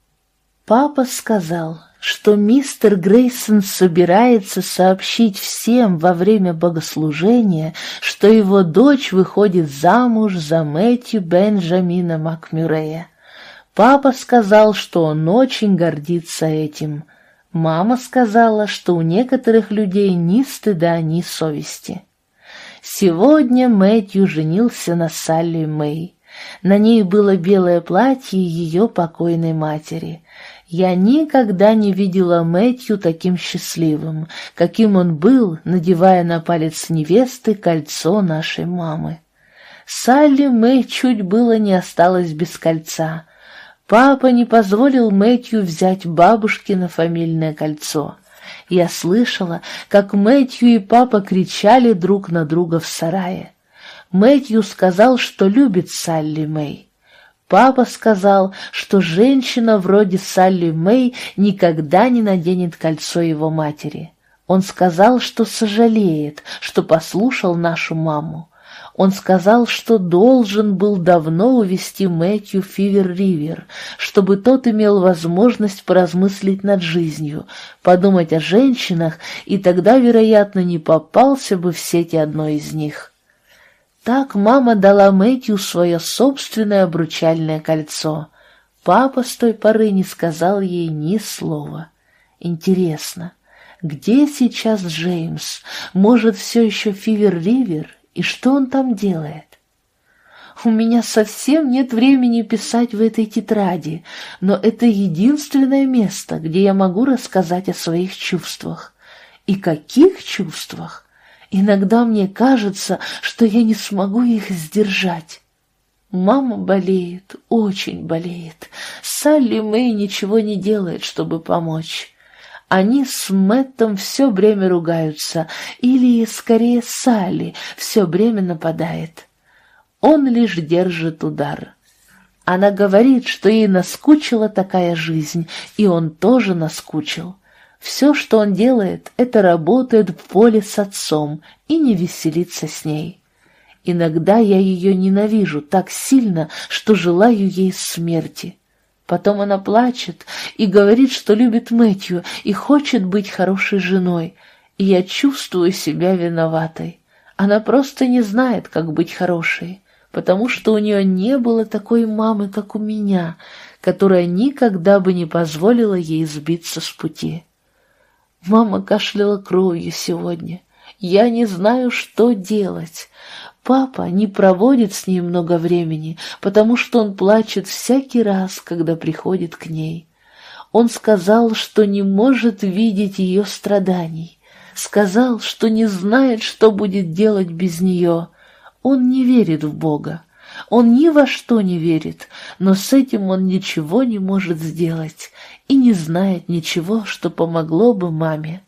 Папа сказал, что мистер Грейсон собирается сообщить всем во время богослужения, что его дочь выходит замуж за Мэтью Бенджамина Макмюрея. Папа сказал, что он очень гордится этим. Мама сказала, что у некоторых людей ни стыда, ни совести. Сегодня Мэтью женился на Салли Мэй. На ней было белое платье ее покойной матери. Я никогда не видела Мэтью таким счастливым, каким он был, надевая на палец невесты кольцо нашей мамы. Салли Мэй чуть было не осталась без кольца. Папа не позволил Мэтью взять бабушкино фамильное кольцо. Я слышала, как Мэтью и папа кричали друг на друга в сарае. Мэтью сказал, что любит Салли Мэй. Папа сказал, что женщина вроде Салли Мэй никогда не наденет кольцо его матери. Он сказал, что сожалеет, что послушал нашу маму. Он сказал, что должен был давно увести Мэтью Фивер-Ривер, чтобы тот имел возможность поразмыслить над жизнью, подумать о женщинах, и тогда, вероятно, не попался бы в сети одной из них. Так мама дала Мэтью свое собственное обручальное кольцо. Папа с той поры не сказал ей ни слова. Интересно, где сейчас Джеймс? Может, все еще Фивер-Ривер? И что он там делает? У меня совсем нет времени писать в этой тетради, но это единственное место, где я могу рассказать о своих чувствах. И каких чувствах? Иногда мне кажется, что я не смогу их сдержать. Мама болеет, очень болеет. Салли Мэй ничего не делает, чтобы помочь. Они с Мэттом все время ругаются, или, скорее, Салли все время нападает. Он лишь держит удар. Она говорит, что ей наскучила такая жизнь, и он тоже наскучил. Все, что он делает, это работает в поле с отцом и не веселится с ней. Иногда я ее ненавижу так сильно, что желаю ей смерти. Потом она плачет и говорит, что любит Мэтью и хочет быть хорошей женой, и я чувствую себя виноватой. Она просто не знает, как быть хорошей, потому что у нее не было такой мамы, как у меня, которая никогда бы не позволила ей сбиться с пути. Мама кашляла кровью сегодня. Я не знаю, что делать. Папа не проводит с ней много времени, потому что он плачет всякий раз, когда приходит к ней. Он сказал, что не может видеть ее страданий. Сказал, что не знает, что будет делать без нее. Он не верит в Бога. Он ни во что не верит, но с этим он ничего не может сделать и не знает ничего, что помогло бы маме.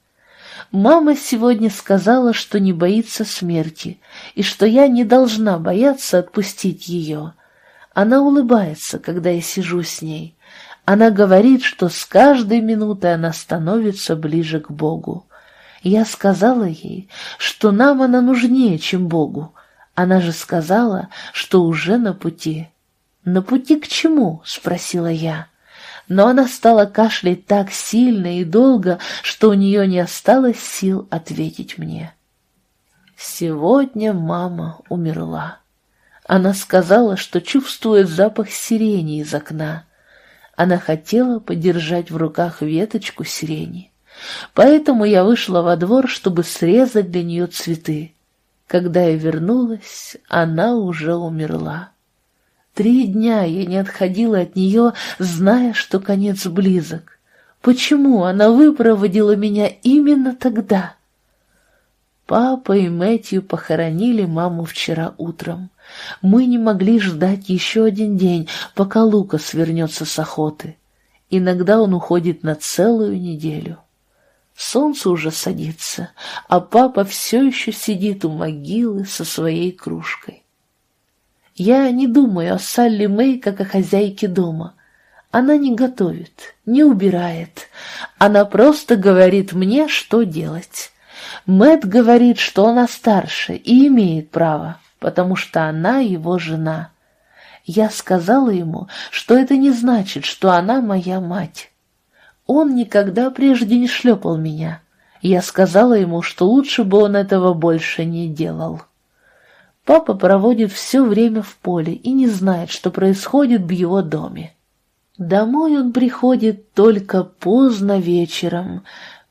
Мама сегодня сказала, что не боится смерти, и что я не должна бояться отпустить ее. Она улыбается, когда я сижу с ней. Она говорит, что с каждой минутой она становится ближе к Богу. Я сказала ей, что нам она нужнее, чем Богу. Она же сказала, что уже на пути. «На пути к чему?» — спросила я но она стала кашлять так сильно и долго, что у нее не осталось сил ответить мне. Сегодня мама умерла. Она сказала, что чувствует запах сирени из окна. Она хотела подержать в руках веточку сирени. Поэтому я вышла во двор, чтобы срезать для нее цветы. Когда я вернулась, она уже умерла. Три дня я не отходила от нее, зная, что конец близок. Почему она выпроводила меня именно тогда? Папа и Мэтью похоронили маму вчера утром. Мы не могли ждать еще один день, пока Лукас вернется с охоты. Иногда он уходит на целую неделю. Солнце уже садится, а папа все еще сидит у могилы со своей кружкой. Я не думаю о Салли Мэй как о хозяйке дома. Она не готовит, не убирает. Она просто говорит мне, что делать. Мэт говорит, что она старше и имеет право, потому что она его жена. Я сказала ему, что это не значит, что она моя мать. Он никогда прежде не шлепал меня. Я сказала ему, что лучше бы он этого больше не делал. Папа проводит все время в поле и не знает, что происходит в его доме. Домой он приходит только поздно вечером.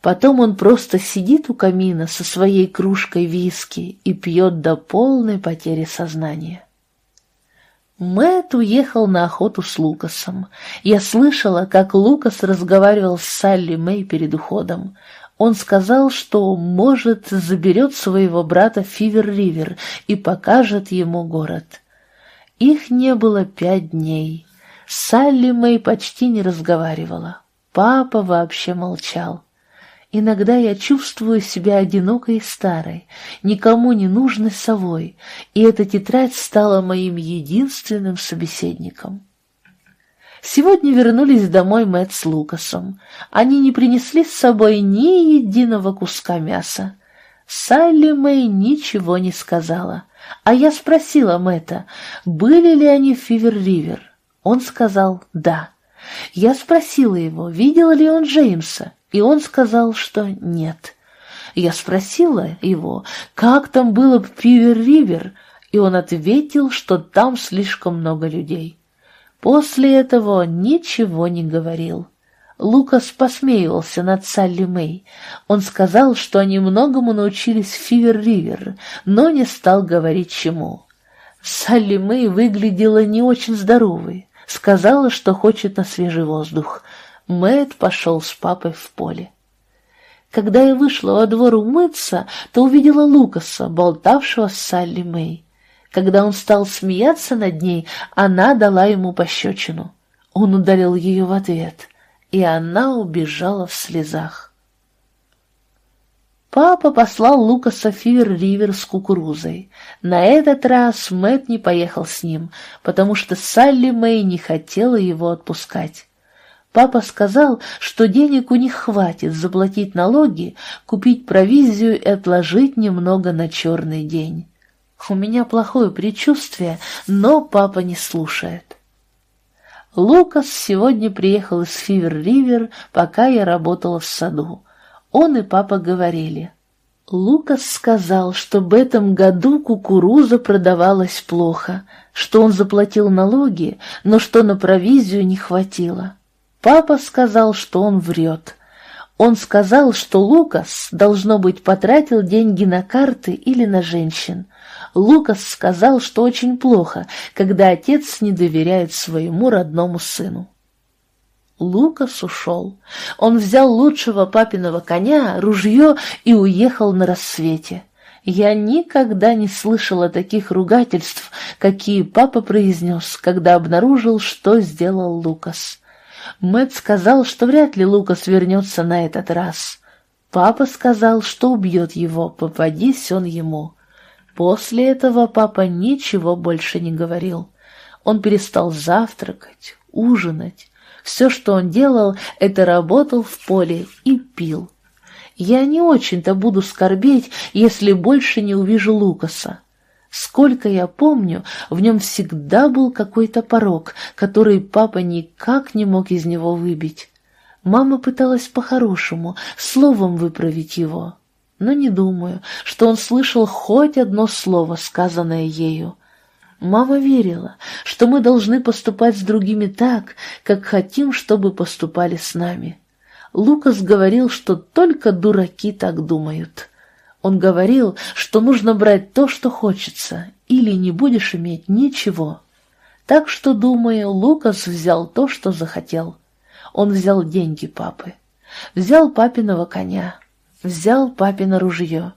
Потом он просто сидит у камина со своей кружкой виски и пьет до полной потери сознания. Мэт уехал на охоту с Лукасом. Я слышала, как Лукас разговаривал с Салли Мэй перед уходом. Он сказал, что, может, заберет своего брата Фивер-Ривер и покажет ему город. Их не было пять дней. Салли Мэй почти не разговаривала. Папа вообще молчал. Иногда я чувствую себя одинокой и старой, никому не нужной совой, и эта тетрадь стала моим единственным собеседником. Сегодня вернулись домой Мэтт с Лукасом. Они не принесли с собой ни единого куска мяса. Салли Мэй ничего не сказала, а я спросила Мэтта, были ли они в Фивер-Ривер. Он сказал «да». Я спросила его, видел ли он Джеймса, и он сказал, что нет. Я спросила его, как там было в Пивер-Ривер, и он ответил, что там слишком много людей. После этого ничего не говорил. Лукас посмеивался над Салли Мэй. Он сказал, что они многому научились в Фивер-Ривер, но не стал говорить чему. Салли Мэй выглядела не очень здоровой, сказала, что хочет на свежий воздух — Мэт пошел с папой в поле. Когда я вышла во двор умыться, то увидела Лукаса, болтавшего с Салли Мэй. Когда он стал смеяться над ней, она дала ему пощечину. Он ударил ее в ответ, и она убежала в слезах. Папа послал Лукаса Фивер-Ривер с кукурузой. На этот раз Мэт не поехал с ним, потому что Салли Мэй не хотела его отпускать. Папа сказал, что денег у них хватит заплатить налоги, купить провизию и отложить немного на черный день. У меня плохое предчувствие, но папа не слушает. Лукас сегодня приехал из Фивер-Ривер, пока я работала в саду. Он и папа говорили. Лукас сказал, что в этом году кукуруза продавалась плохо, что он заплатил налоги, но что на провизию не хватило. Папа сказал, что он врет. Он сказал, что Лукас, должно быть, потратил деньги на карты или на женщин. Лукас сказал, что очень плохо, когда отец не доверяет своему родному сыну. Лукас ушел. Он взял лучшего папиного коня, ружье и уехал на рассвете. Я никогда не слышала таких ругательств, какие папа произнес, когда обнаружил, что сделал Лукас. Мэтт сказал, что вряд ли Лукас вернется на этот раз. Папа сказал, что убьет его, попадись он ему. После этого папа ничего больше не говорил. Он перестал завтракать, ужинать. Все, что он делал, это работал в поле и пил. Я не очень-то буду скорбеть, если больше не увижу Лукаса. Сколько я помню, в нем всегда был какой-то порог, который папа никак не мог из него выбить. Мама пыталась по-хорошему, словом выправить его, но не думаю, что он слышал хоть одно слово, сказанное ею. Мама верила, что мы должны поступать с другими так, как хотим, чтобы поступали с нами. Лукас говорил, что только дураки так думают. Он говорил, что нужно брать то, что хочется, или не будешь иметь ничего. Так что, думаю, Лукас взял то, что захотел. Он взял деньги папы, взял папиного коня, взял папино ружье.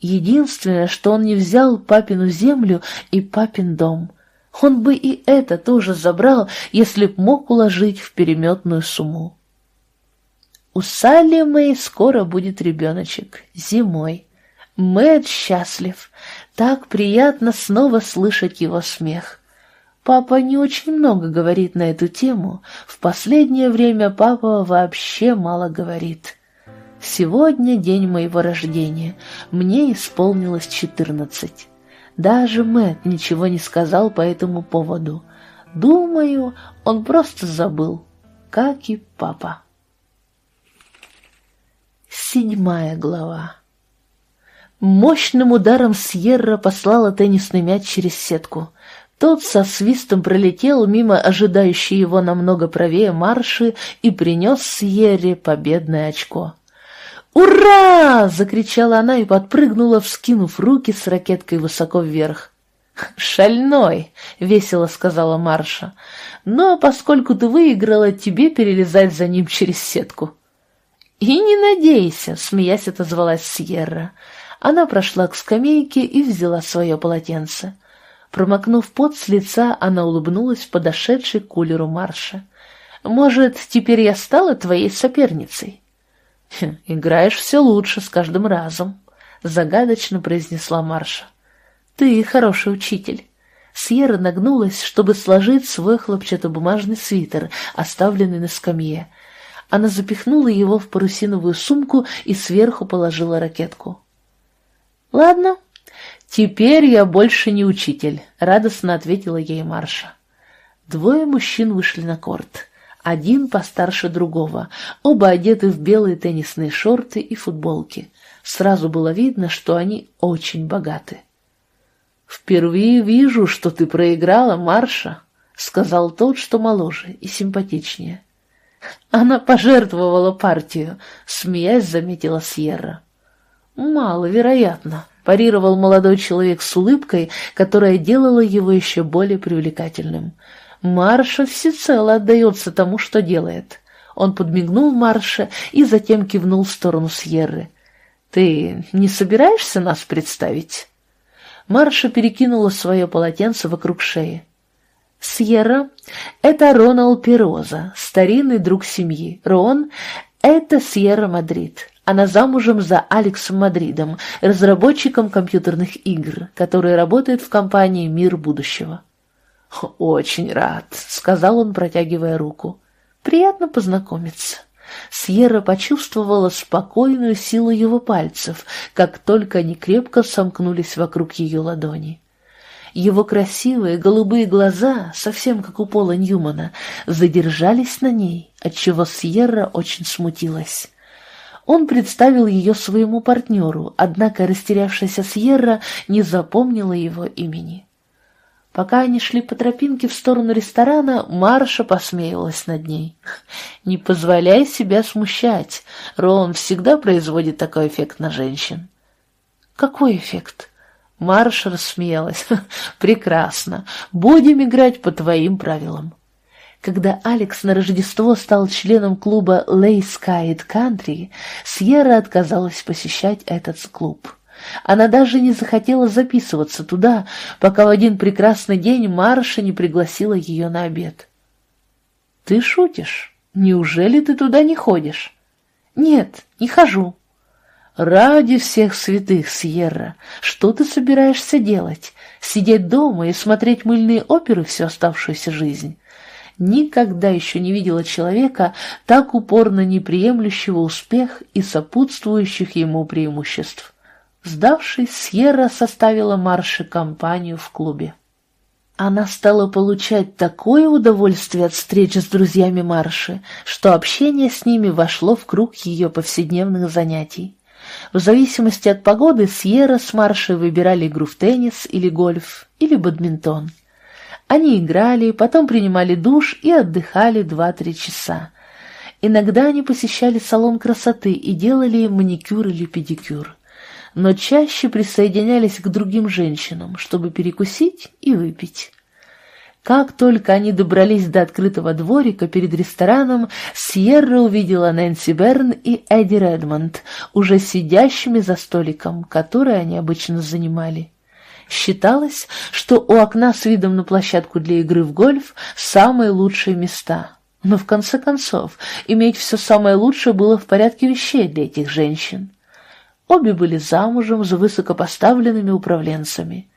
Единственное, что он не взял папину землю и папин дом. Он бы и это тоже забрал, если б мог уложить в переметную сумму. У Салли Мэй скоро будет ребеночек, зимой. Мэтт счастлив. Так приятно снова слышать его смех. Папа не очень много говорит на эту тему. В последнее время папа вообще мало говорит. Сегодня день моего рождения. Мне исполнилось четырнадцать. Даже Мэтт ничего не сказал по этому поводу. Думаю, он просто забыл, как и папа. Седьмая глава Мощным ударом Сьерра послала теннисный мяч через сетку. Тот со свистом пролетел мимо ожидающей его намного правее марши и принес Сьерре победное очко. «Ура!» — закричала она и подпрыгнула, вскинув руки с ракеткой высоко вверх. «Шальной!» — весело сказала Марша. «Но поскольку ты выиграла, тебе перелезать за ним через сетку». «И не надейся!» — смеясь отозвалась Сьерра. Она прошла к скамейке и взяла свое полотенце. Промокнув пот с лица, она улыбнулась подошедшей к кулеру Марша. «Может, теперь я стала твоей соперницей?» «Хм, «Играешь все лучше с каждым разом», — загадочно произнесла Марша. «Ты хороший учитель». Сьерра нагнулась, чтобы сложить свой хлопчатобумажный свитер, оставленный на скамье. Она запихнула его в парусиновую сумку и сверху положила ракетку. «Ладно, теперь я больше не учитель», — радостно ответила ей Марша. Двое мужчин вышли на корт. Один постарше другого, оба одеты в белые теннисные шорты и футболки. Сразу было видно, что они очень богаты. «Впервые вижу, что ты проиграла, Марша», — сказал тот, что моложе и симпатичнее. «Она пожертвовала партию», — смеясь заметила Сьерра. «Маловероятно», — парировал молодой человек с улыбкой, которая делала его еще более привлекательным. Марша всецело отдается тому, что делает. Он подмигнул Марше и затем кивнул в сторону Сьерры. «Ты не собираешься нас представить?» Марша перекинула свое полотенце вокруг шеи. «Сьерра — это Роналд Пероза, старинный друг семьи. Рон — это Сьерра Мадрид. Она замужем за Алексом Мадридом, разработчиком компьютерных игр, который работает в компании «Мир будущего». «Очень рад», — сказал он, протягивая руку. «Приятно познакомиться». Сьерра почувствовала спокойную силу его пальцев, как только они крепко сомкнулись вокруг ее ладони. Его красивые голубые глаза, совсем как у Пола Ньюмана, задержались на ней, отчего Сьерра очень смутилась. Он представил ее своему партнеру, однако растерявшаяся Сьерра не запомнила его имени. Пока они шли по тропинке в сторону ресторана, Марша посмеялась над ней. «Не позволяй себя смущать. Рон всегда производит такой эффект на женщин». «Какой эффект?» Марша рассмеялась. «Прекрасно. Будем играть по твоим правилам». Когда Алекс на Рождество стал членом клуба Lay Sky Country, Сьерра отказалась посещать этот клуб. Она даже не захотела записываться туда, пока в один прекрасный день Марша не пригласила ее на обед. «Ты шутишь? Неужели ты туда не ходишь?» «Нет, не хожу». «Ради всех святых, Сьерра, что ты собираешься делать? Сидеть дома и смотреть мыльные оперы всю оставшуюся жизнь?» Никогда еще не видела человека, так упорно неприемлющего успех и сопутствующих ему преимуществ. Сдавшись, Сьерра составила Марше компанию в клубе. Она стала получать такое удовольствие от встречи с друзьями Марши, что общение с ними вошло в круг ее повседневных занятий. В зависимости от погоды Сьерра с Маршей выбирали игру в теннис или гольф, или бадминтон. Они играли, потом принимали душ и отдыхали два-три часа. Иногда они посещали салон красоты и делали маникюр или педикюр но чаще присоединялись к другим женщинам, чтобы перекусить и выпить. Как только они добрались до открытого дворика перед рестораном, Сьерра увидела Нэнси Берн и Эдди Редмонд, уже сидящими за столиком, который они обычно занимали. Считалось, что у окна с видом на площадку для игры в гольф самые лучшие места. Но в конце концов, иметь все самое лучшее было в порядке вещей для этих женщин. Обе были замужем за высокопоставленными управленцами.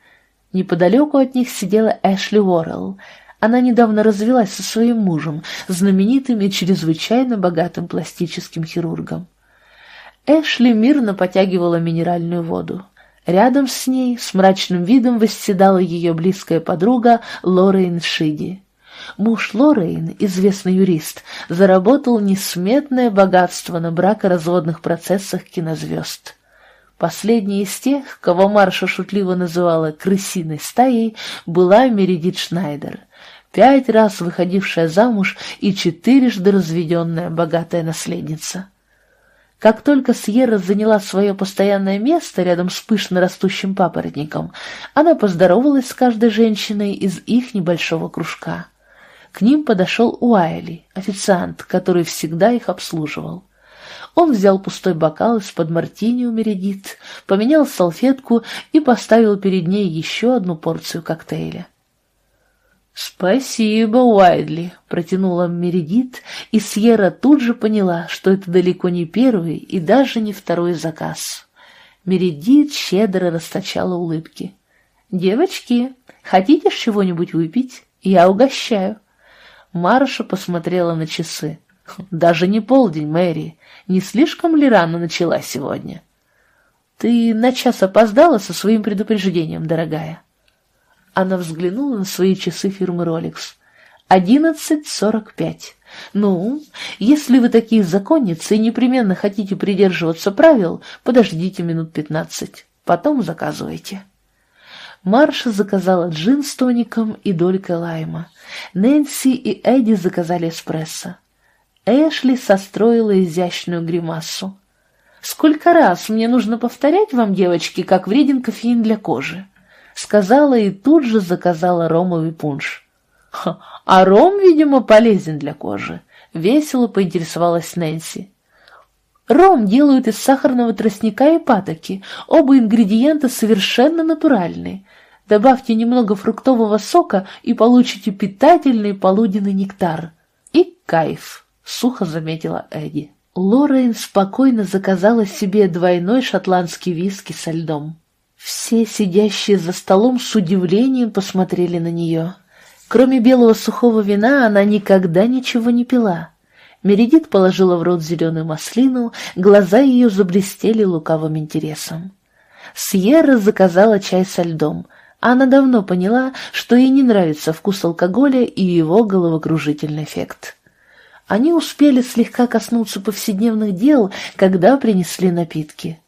Неподалеку от них сидела Эшли Уоррелл. Она недавно развелась со своим мужем, знаменитым и чрезвычайно богатым пластическим хирургом. Эшли мирно потягивала минеральную воду. Рядом с ней с мрачным видом восседала ее близкая подруга Лорейн Шиди. Муж Лорейн, известный юрист, заработал несметное богатство на бракоразводных процессах кинозвезд. Последней из тех, кого Марша шутливо называла «крысиной стаей», была Мередит Шнайдер, пять раз выходившая замуж и четырежды разведенная богатая наследница. Как только Сьерра заняла свое постоянное место рядом с пышно растущим папоротником, она поздоровалась с каждой женщиной из их небольшого кружка. К ним подошел Уайли, официант, который всегда их обслуживал. Он взял пустой бокал из-под мартини у Мередит, поменял салфетку и поставил перед ней еще одну порцию коктейля. «Спасибо, Уайдли», — протянула Мередит, и Сьерра тут же поняла, что это далеко не первый и даже не второй заказ. Мередит щедро расточала улыбки. «Девочки, хотите чего-нибудь выпить? Я угощаю». Марша посмотрела на часы. «Даже не полдень, Мэри. Не слишком ли рано начала сегодня?» «Ты на час опоздала со своим предупреждением, дорогая?» Она взглянула на свои часы фирмы Rolex. «Одиннадцать сорок пять. Ну, если вы такие законницы и непременно хотите придерживаться правил, подождите минут пятнадцать. Потом заказывайте». Марша заказала джин с тоником и долькой лайма. Нэнси и Эдди заказали эспрессо. Эшли состроила изящную гримасу. «Сколько раз мне нужно повторять вам, девочки, как вреден кофеин для кожи?» Сказала и тут же заказала ромовый пунш. «А ром, видимо, полезен для кожи», — весело поинтересовалась Нэнси. «Ром делают из сахарного тростника и патоки. Оба ингредиента совершенно натуральные. Добавьте немного фруктового сока и получите питательный полуденный нектар. И кайф», — сухо заметила Эдди. Лорейн спокойно заказала себе двойной шотландский виски со льдом. Все сидящие за столом с удивлением посмотрели на нее. Кроме белого сухого вина она никогда ничего не пила. Мередит положила в рот зеленую маслину, глаза ее заблестели лукавым интересом. Сьерра заказала чай со льдом. Она давно поняла, что ей не нравится вкус алкоголя и его головокружительный эффект. Они успели слегка коснуться повседневных дел, когда принесли напитки.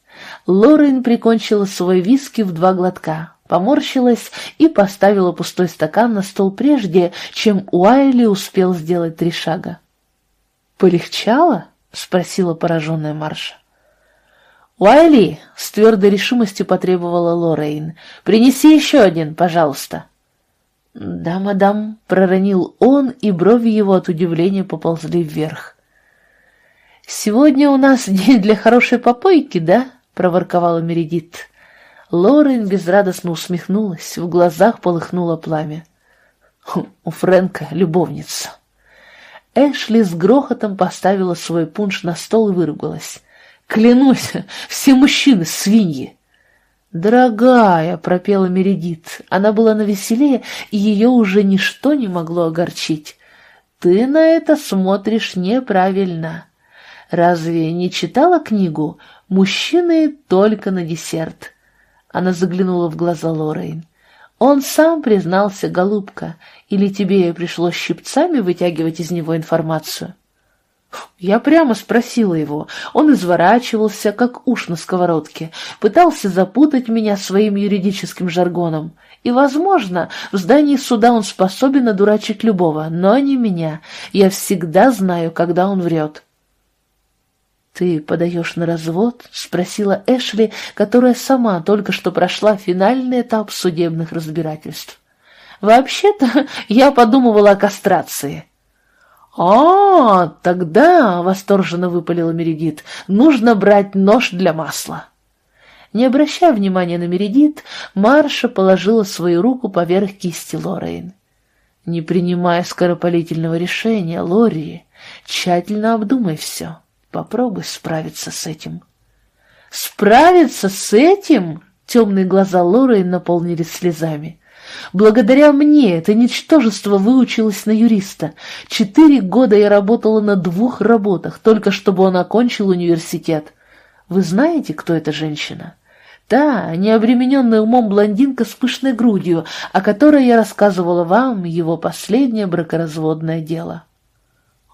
Лорен прикончила свой виски в два глотка, поморщилась и поставила пустой стакан на стол прежде, чем Уайли успел сделать три шага. «Полегчало?» — спросила пораженная Марша. «Уайли!» — с твердой решимостью потребовала Лорейн. «Принеси еще один, пожалуйста». «Да, мадам», — проронил он, и брови его от удивления поползли вверх. «Сегодня у нас день для хорошей попойки, да?» — проворковала Мередит. Лорен безрадостно усмехнулась, в глазах полыхнуло пламя. «Хм, «У Фрэнка любовница». Эшли с грохотом поставила свой пунш на стол и выругалась. «Клянусь, все мужчины — свиньи!» «Дорогая!» — пропела Мередит. Она была навеселее, и ее уже ничто не могло огорчить. «Ты на это смотришь неправильно. Разве не читала книгу Мужчины только на десерт. Она заглянула в глаза Лорейн. Он сам признался, голубка, или тебе пришлось щипцами вытягивать из него информацию? Я прямо спросила его. Он изворачивался, как уж на сковородке, пытался запутать меня своим юридическим жаргоном. И, возможно, в здании суда он способен одурачить любого, но не меня. Я всегда знаю, когда он врет. «Ты подаешь на развод?» — спросила Эшли, которая сама только что прошла финальный этап судебных разбирательств. «Вообще-то я подумывала о кастрации». «А, тогда», — восторженно выпалила Мередит, — «нужно брать нож для масла». Не обращая внимания на Мередит, Марша положила свою руку поверх кисти Лорейн. «Не принимая скоропалительного решения, Лори, тщательно обдумай все». Попробуй справиться с этим. Справиться с этим? Темные глаза Лоры наполнились слезами. Благодаря мне это ничтожество выучилось на юриста. Четыре года я работала на двух работах, только чтобы он окончил университет. Вы знаете, кто эта женщина? Та, необремененная умом блондинка с пышной грудью, о которой я рассказывала вам его последнее бракоразводное дело.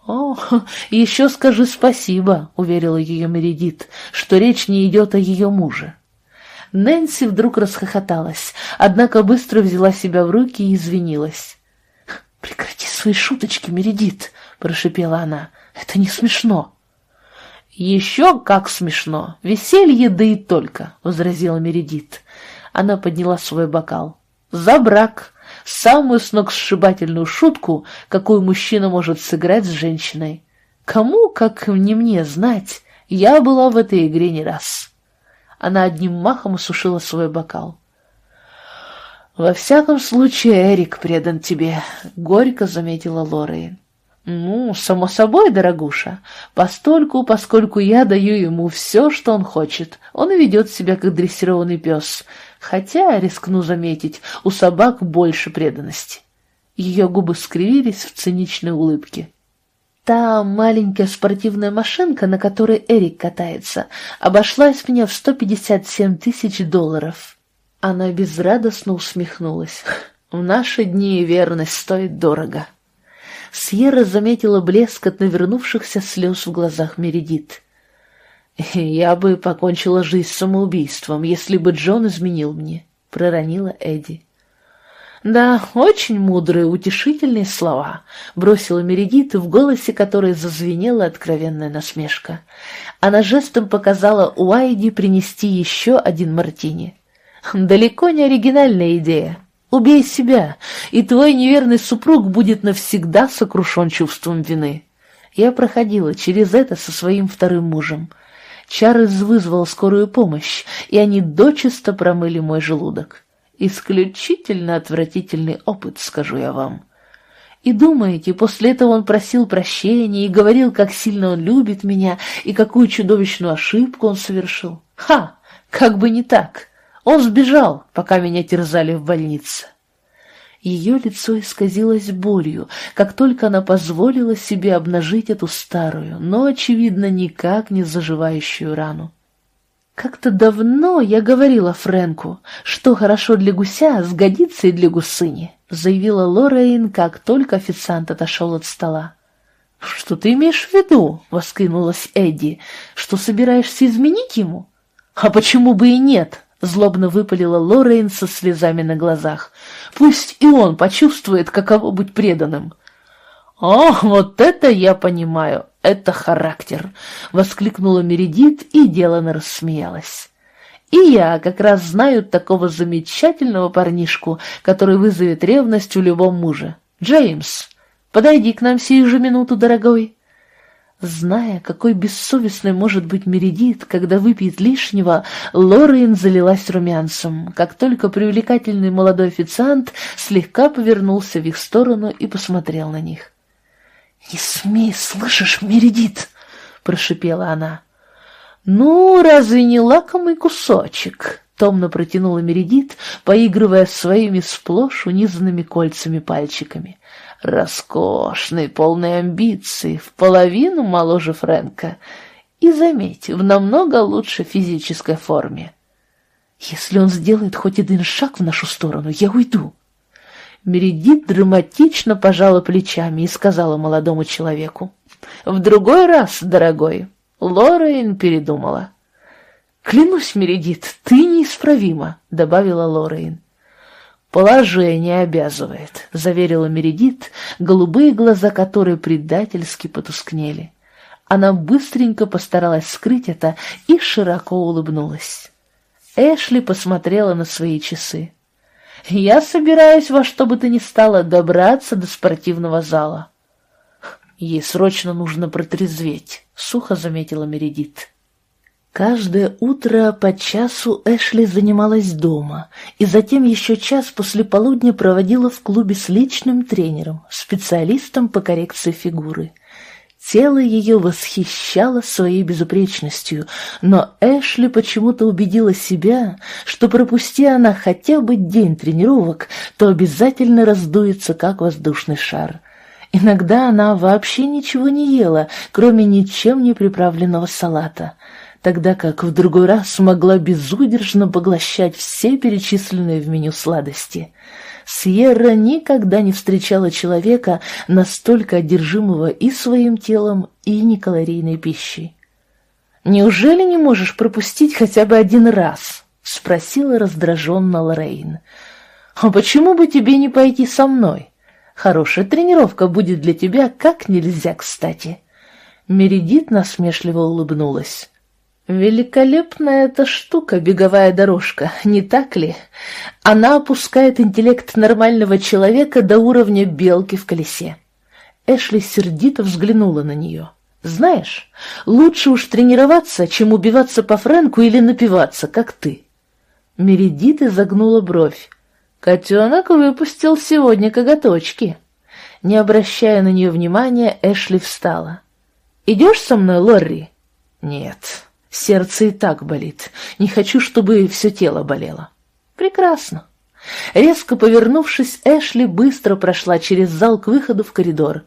«О, еще скажи спасибо», — уверила ее Мередит, «что речь не идет о ее муже». Нэнси вдруг расхохоталась, однако быстро взяла себя в руки и извинилась. «Прекрати свои шуточки, Мередит», — прошипела она, — «это не смешно». «Еще как смешно! Веселье, да и только!» — возразила Мередит. Она подняла свой бокал. «За брак! Самую сногсшибательную шутку, какую мужчина может сыграть с женщиной. Кому, как не мне, знать, я была в этой игре не раз». Она одним махом осушила свой бокал. «Во всяком случае, Эрик предан тебе», — горько заметила Лорейн. «Ну, само собой, дорогуша, постольку, поскольку я даю ему все, что он хочет, он ведет себя как дрессированный пес, хотя, рискну заметить, у собак больше преданности». Ее губы скривились в циничной улыбке. «Та маленькая спортивная машинка, на которой Эрик катается, обошлась мне в сто пятьдесят семь тысяч долларов». Она безрадостно усмехнулась. «В наши дни верность стоит дорого». Сьерра заметила блеск от навернувшихся слез в глазах Мередит. «Я бы покончила жизнь самоубийством, если бы Джон изменил мне», — проронила Эдди. «Да, очень мудрые, утешительные слова», — бросила Мередит, в голосе которой зазвенела откровенная насмешка. Она жестом показала Уайди принести еще один мартини. «Далеко не оригинальная идея. Убей себя, и твой неверный супруг будет навсегда сокрушен чувством вины. Я проходила через это со своим вторым мужем. Чарльз вызвал скорую помощь, и они дочисто промыли мой желудок. Исключительно отвратительный опыт, скажу я вам. И думаете, после этого он просил прощения и говорил, как сильно он любит меня и какую чудовищную ошибку он совершил? Ха! Как бы не так!» Он сбежал, пока меня терзали в больнице. Ее лицо исказилось болью, как только она позволила себе обнажить эту старую, но, очевидно, никак не заживающую рану. «Как-то давно я говорила Фрэнку, что хорошо для гуся, сгодится и для гусыни», заявила Лорейн, как только официант отошел от стола. «Что ты имеешь в виду?» — воскликнулась Эдди. «Что собираешься изменить ему?» «А почему бы и нет?» Злобно выпалила Лоррейн со слезами на глазах. «Пусть и он почувствует, каково быть преданным». «О, вот это я понимаю! Это характер!» — воскликнула Мередит и делано рассмеялась. «И я как раз знаю такого замечательного парнишку, который вызовет ревность у любого мужа. Джеймс, подойди к нам сию же минуту, дорогой». Зная, какой бессовестной может быть Мередит, когда выпьет лишнего, Лорейн залилась румянцем, как только привлекательный молодой официант слегка повернулся в их сторону и посмотрел на них. «Не смей, слышишь, Мередит!» — прошипела она. «Ну, разве не лакомый кусочек?» — томно протянула Мередит, поигрывая своими сплошь унизанными кольцами пальчиками. Роскошный, полный амбиций, в половину моложе Фрэнка. И, заметь, в намного лучшей физической форме. Если он сделает хоть один шаг в нашу сторону, я уйду. Мередит драматично пожала плечами и сказала молодому человеку. «В другой раз, дорогой». Лорейн передумала. «Клянусь, Мередит, ты неисправима», — добавила Лорейн. «Положение обязывает», — заверила Мередит, голубые глаза которой предательски потускнели. Она быстренько постаралась скрыть это и широко улыбнулась. Эшли посмотрела на свои часы. «Я собираюсь во что бы то ни стало добраться до спортивного зала». «Ей срочно нужно протрезветь», — сухо заметила Мередит. Каждое утро по часу Эшли занималась дома, и затем еще час после полудня проводила в клубе с личным тренером, специалистом по коррекции фигуры. Тело ее восхищало своей безупречностью, но Эшли почему-то убедила себя, что пропусти она хотя бы день тренировок, то обязательно раздуется, как воздушный шар. Иногда она вообще ничего не ела, кроме ничем не приправленного салата — тогда как в другой раз могла безудержно поглощать все перечисленные в меню сладости. Сьерра никогда не встречала человека, настолько одержимого и своим телом, и некалорийной пищей. «Неужели не можешь пропустить хотя бы один раз?» — спросила раздраженно Лоррейн. «А почему бы тебе не пойти со мной? Хорошая тренировка будет для тебя как нельзя кстати». Мередит насмешливо улыбнулась. Великолепная эта штука, беговая дорожка, не так ли? Она опускает интеллект нормального человека до уровня белки в колесе. Эшли сердито взглянула на нее. Знаешь, лучше уж тренироваться, чем убиваться по Фрэнку или напиваться, как ты. Мередит изогнула бровь. Котенок выпустил сегодня коготочки. Не обращая на нее внимания, Эшли встала. «Идешь со мной, Лорри?» «Нет, сердце и так болит. Не хочу, чтобы все тело болело». «Прекрасно». Резко повернувшись, Эшли быстро прошла через зал к выходу в коридор.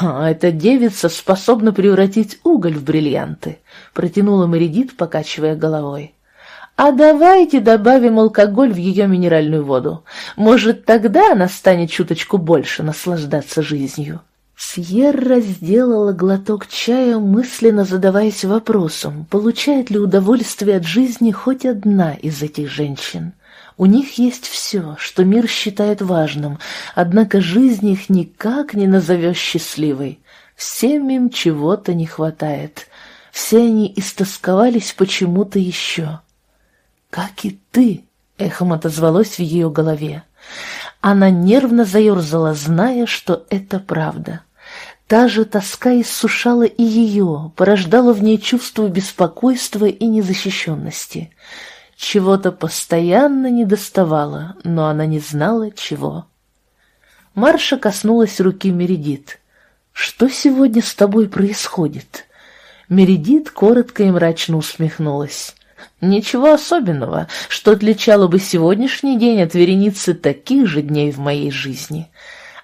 «А эта девица способна превратить уголь в бриллианты», — протянула Мередит, покачивая головой. «А давайте добавим алкоголь в ее минеральную воду. Может, тогда она станет чуточку больше наслаждаться жизнью». Сьерра сделала глоток чая, мысленно задаваясь вопросом, получает ли удовольствие от жизни хоть одна из этих женщин. У них есть все, что мир считает важным, однако жизнь их никак не назовешь счастливой. Всем им чего-то не хватает. Все они истосковались почему-то еще. «Как и ты!» — эхом отозвалось в ее голове. Она нервно заерзала, зная, что это правда. Та же тоска иссушала и ее, порождала в ней чувство беспокойства и незащищенности — чего-то постоянно недоставало, но она не знала, чего. Марша коснулась руки Мередит. «Что сегодня с тобой происходит?» Мередит коротко и мрачно усмехнулась. «Ничего особенного, что отличало бы сегодняшний день от вереницы таких же дней в моей жизни».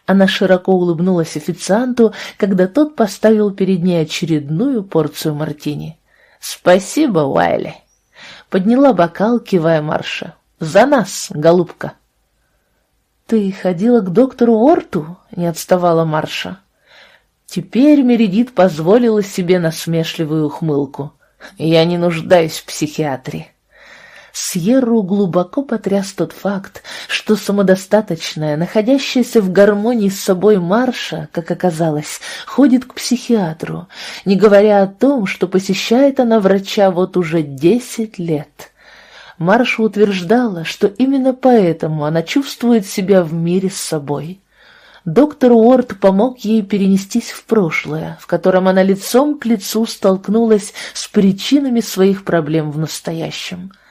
Она широко улыбнулась официанту, когда тот поставил перед ней очередную порцию мартини. «Спасибо, Уайли!» подняла бокал, кивая Марша. «За нас, голубка!» «Ты ходила к доктору Орту?» — не отставала Марша. Теперь Мередит позволила себе насмешливую ухмылку. «Я не нуждаюсь в психиатре». Сьерру глубоко потряс тот факт, что самодостаточная, находящаяся в гармонии с собой Марша, как оказалось, ходит к психиатру, не говоря о том, что посещает она врача вот уже десять лет. Марша утверждала, что именно поэтому она чувствует себя в мире с собой. Доктор Уорд помог ей перенестись в прошлое, в котором она лицом к лицу столкнулась с причинами своих проблем в настоящем –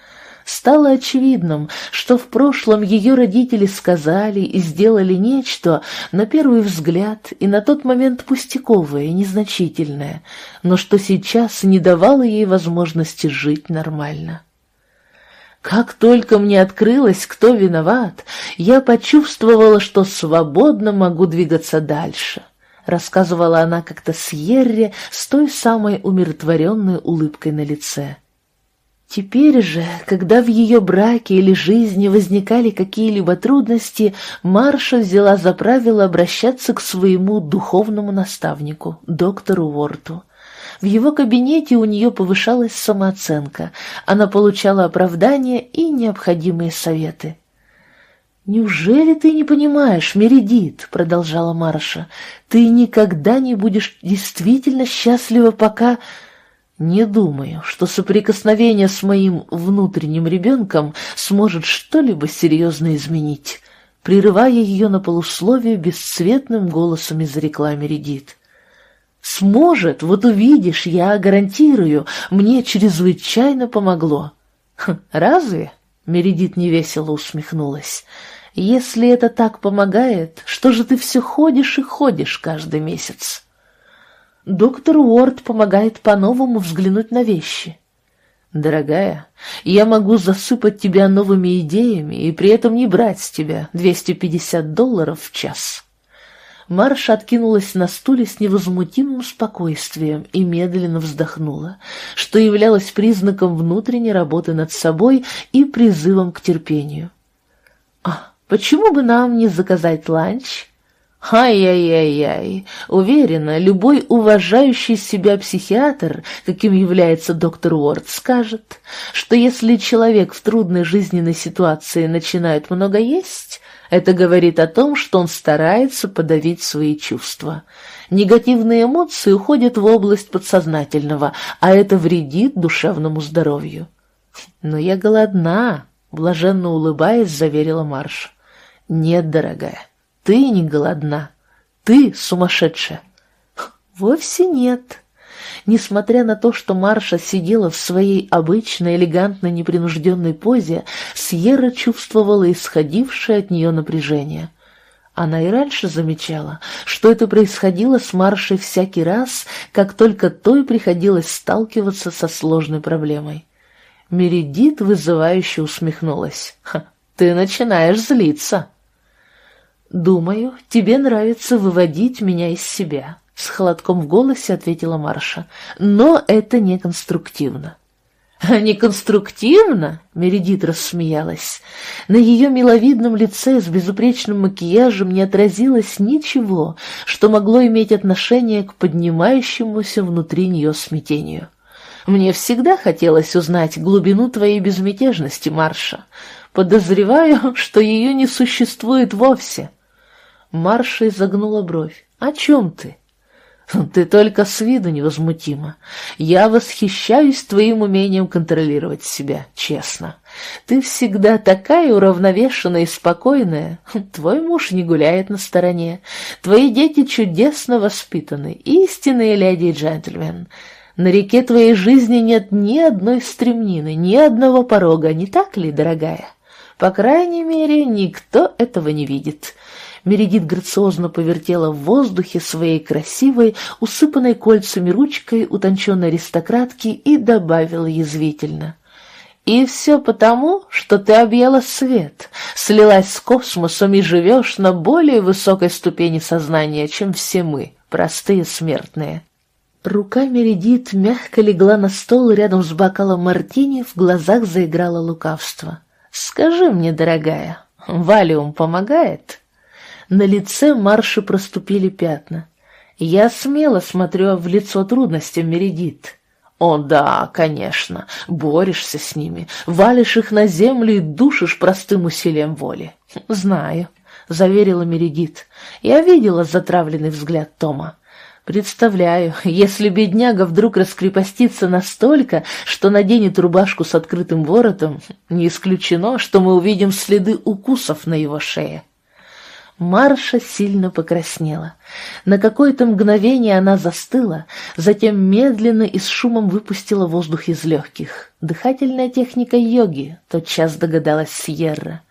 стало очевидным, что в прошлом ее родители сказали и сделали нечто, на первый взгляд и на тот момент пустяковое незначительное, но что сейчас не давало ей возможности жить нормально. Как только мне открылось, кто виноват, я почувствовала, что свободно могу двигаться дальше, рассказывала она как-то Сьерре с той самой умиротворенной улыбкой на лице. Теперь же, когда в ее браке или жизни возникали какие-либо трудности, Марша взяла за правило обращаться к своему духовному наставнику, доктору Уорту. В его кабинете у нее повышалась самооценка, она получала оправдания и необходимые советы. «Неужели ты не понимаешь, Мередит?» — продолжала Марша. «Ты никогда не будешь действительно счастлива, пока...» Не думаю, что соприкосновение с моим внутренним ребенком сможет что-либо серьезно изменить. Прерывая ее на полусловие, бесцветным голосом изрекла Мередит. «Сможет, вот увидишь, я гарантирую, мне чрезвычайно помогло». «Хм, «Разве?» — Мередит невесело усмехнулась. «Если это так помогает, что же ты все ходишь и ходишь каждый месяц?» Доктор Уорд помогает по-новому взглянуть на вещи. Дорогая, я могу засыпать тебя новыми идеями и при этом не брать с тебя 250 долларов в час. Марша откинулась на стуле с невозмутимым спокойствием и медленно вздохнула, что являлось признаком внутренней работы над собой и призывом к терпению. «А почему бы нам не заказать ланч?» Ай-яй-яй-яй, уверена, любой уважающий себя психиатр, каким является доктор Уорд, скажет, что если человек в трудной жизненной ситуации начинает много есть, это говорит о том, что он старается подавить свои чувства. Негативные эмоции уходят в область подсознательного, а это вредит душевному здоровью. «Но я голодна», — блаженно улыбаясь, заверила Марша. «Нет, дорогая, ты не голодна. Ты сумасшедшая». «Вовсе нет». Несмотря на то, что Марша сидела в своей обычной, элегантной, непринужденной позе, Сьерра чувствовала исходившее от нее напряжение. Она и раньше замечала, что это происходило с Маршей всякий раз, как только той приходилось сталкиваться со сложной проблемой. Мередит вызывающе усмехнулась. «Ты начинаешь злиться». «Думаю, тебе нравится выводить меня из себя», — с холодком в голосе ответила Марша. «Но это не конструктивно». «Не конструктивно?» — Мередит рассмеялась. На ее миловидном лице с безупречным макияжем не отразилось ничего, что могло иметь отношение к поднимающемуся внутри нее смятению. «Мне всегда хотелось узнать глубину твоей безмятежности, Марша. Подозреваю, что ее не существует вовсе». Марша изогнула бровь. «О чем ты?» «Ты только с виду невозмутима. Я восхищаюсь твоим умением контролировать себя, честно. Ты всегда такая уравновешенная и спокойная. Твой муж не гуляет на стороне. Твои дети чудесно воспитаны, истинные леди и джентльмен. На реке твоей жизни нет ни одной стремнины, ни одного порога, не так ли, дорогая? По крайней мере, никто этого не видит». Мередит грациозно повертела в воздухе своей красивой, усыпанной кольцами ручкой утонченной аристократки и добавила язвительно. «И все потому, что ты объела свет, слилась с космосом и живешь на более высокой ступени сознания, чем все мы, простые смертные». Рука Мередит мягко легла на стол рядом с бокалом мартини, в глазах заиграло лукавство. «Скажи мне, дорогая, валиум помогает?» На лице Марши проступили пятна. Я смело смотрю в лицо трудностям Мередит. О да, конечно, борешься с ними, валишь их на землю и душишь простым усилием воли. Знаю, заверила Мередит. Я видела затравленный взгляд Тома. Представляю, если бедняга вдруг раскрепостится настолько, что наденет рубашку с открытым воротом, не исключено, что мы увидим следы укусов на его шее. Марша сильно покраснела. На какое-то мгновение она застыла, затем медленно и с шумом выпустила воздух из легких. Дыхательная техника йоги, тотчас догадалась Сьерра.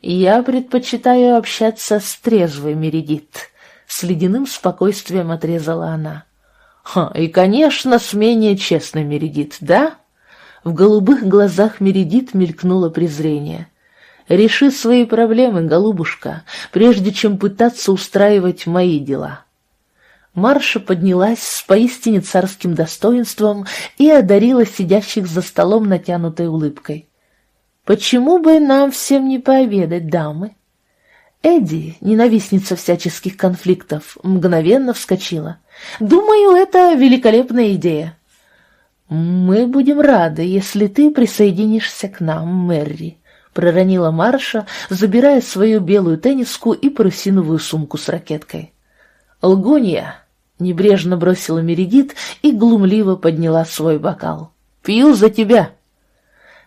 «Я предпочитаю общаться с трезвой Мередит», — с ледяным спокойствием отрезала она. «Ха, и, конечно, с менее честной Мередит, да?» В голубых глазах Мередит мелькнуло презрение. Реши свои проблемы, голубушка, прежде чем пытаться устраивать мои дела». Марша поднялась с поистине царским достоинством и одарила сидящих за столом натянутой улыбкой. «Почему бы нам всем не пообедать, дамы?» Эдди, ненавистница всяческих конфликтов, мгновенно вскочила. «Думаю, это великолепная идея». «Мы будем рады, если ты присоединишься к нам, Мэри», — проронила Марша, забирая свою белую тенниску и парусиновую сумку с ракеткой. «Лгунья!» — небрежно бросила Мередит и глумливо подняла свой бокал. «Пью за тебя!»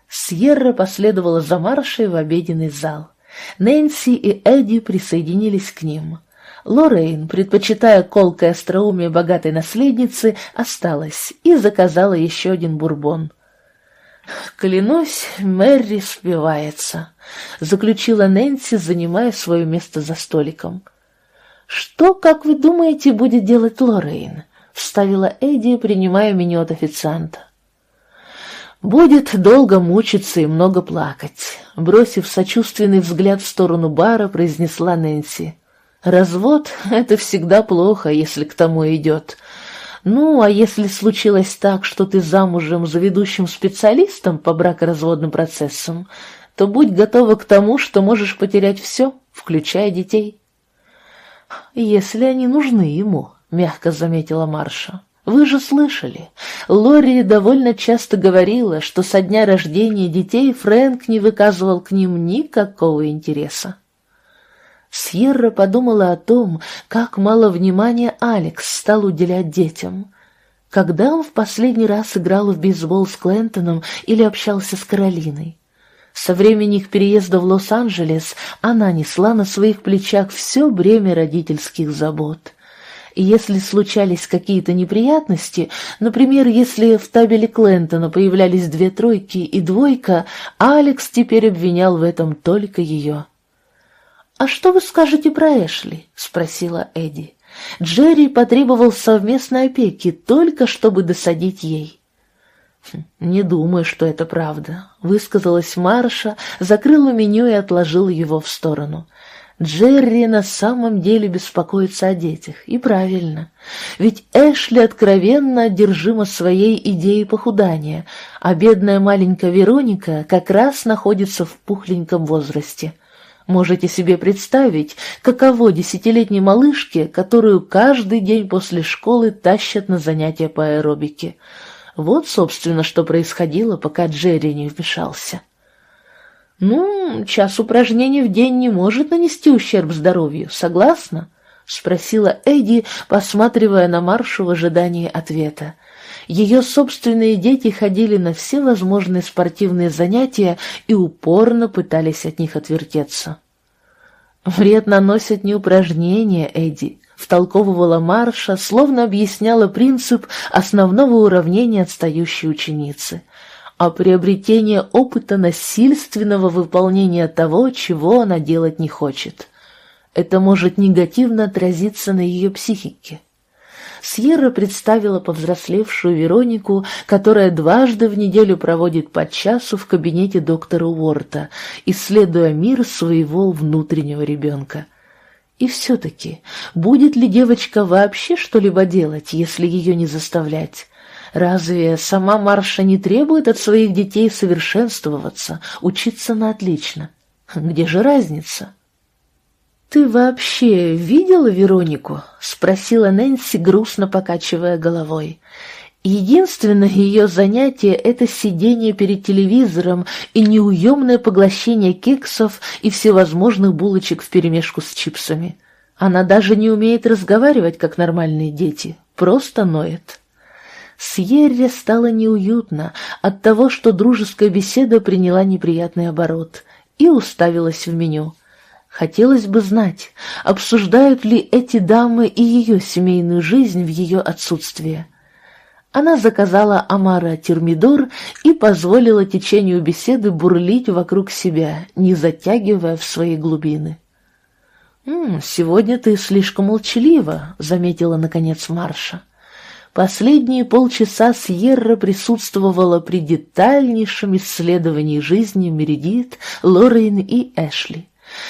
Сьерра последовала за Маршей в обеденный зал. Нэнси и Эдди присоединились к ним. Лоррейн, предпочитая колкое остроумие богатой наследницы, осталась и заказала еще один бурбон — «Клянусь, Мэри спивается», — заключила Нэнси, занимая свое место за столиком. «Что, как вы думаете, будет делать Лоррейн?» — вставила Эдди, принимая меню от официанта. «Будет долго мучиться и много плакать», — бросив сочувственный взгляд в сторону бара, произнесла Нэнси. «Развод — это всегда плохо, если к тому идет. Ну, а если случилось так, что ты замужем за ведущим специалистом по бракоразводным процессам, то будь готова к тому, что можешь потерять все, включая детей. «Если они нужны ему», — мягко заметила Марша. «Вы же слышали, Лори довольно часто говорила, что со дня рождения детей Фрэнк не выказывал к ним никакого интереса». Сьерра подумала о том, как мало внимания Алекс стал уделять детям. Когда он в последний раз играл в бейсбол с Клентоном или общался с Каролиной? Со времени их переезда в Лос-Анджелес она несла на своих плечах все бремя родительских забот. И если случались какие-то неприятности, например, если в табеле Клентона появлялись две тройки и двойка, Алекс теперь обвинял в этом только ее. «А что вы скажете про Эшли?» — спросила Эдди. Джерри потребовал совместной опеки, только чтобы досадить ей. «Хм, «Не думаю, что это правда», — высказалась Марша, закрыла меню и отложила его в сторону. Джерри на самом деле беспокоится о детях, и правильно. Ведь Эшли откровенно одержима своей идеей похудания, а бедная маленькая Вероника как раз находится в пухленьком возрасте. Можете себе представить, каково десятилетней малышке, которую каждый день после школы тащат на занятия по аэробике. Вот, собственно, что происходило, пока Джерри не вмешался. «Ну, час упражнений в день не может нанести ущерб здоровью, согласна?» — спросила Эдди, посматривая на Маршу в ожидании ответа. Ее собственные дети ходили на все возможные спортивные занятия и упорно пытались от них отвертеться. «Вред наносят не упражнения, Эдди», — втолковывала Марша, словно объясняла принцип основного уравнения отстающей ученицы, а приобретение опыта насильственного выполнения того, чего она делать не хочет. Это может негативно отразиться на ее психике. Сьерра представила повзрослевшую Веронику, которая дважды в неделю проводит по часу в кабинете доктора Уорта, исследуя мир своего внутреннего ребенка. И все-таки, будет ли девочка вообще что-либо делать, если ее не заставлять? Разве сама Марша не требует от своих детей совершенствоваться, учиться на отлично? Где же разница? «Ты вообще видела Веронику?» — спросила Нэнси, грустно покачивая головой. Единственное ее занятие — это сидение перед телевизором и неуемное поглощение кексов и всевозможных булочек вперемешку с чипсами. Она даже не умеет разговаривать, как нормальные дети, просто ноет. Сьерре стало неуютно от того, что дружеская беседа приняла неприятный оборот, и уставилась в меню — Хотелось бы знать, обсуждают ли эти дамы и ее семейную жизнь в ее отсутствие. Она заказала Амара термидор и позволила течению беседы бурлить вокруг себя, не затягивая в свои глубины. «М -м, «Сегодня ты слишком молчалива», — заметила, наконец, Марша. Последние полчаса Сьерра присутствовала при детальнейшем исследовании жизни Мередит, Лоррейн и Эшли.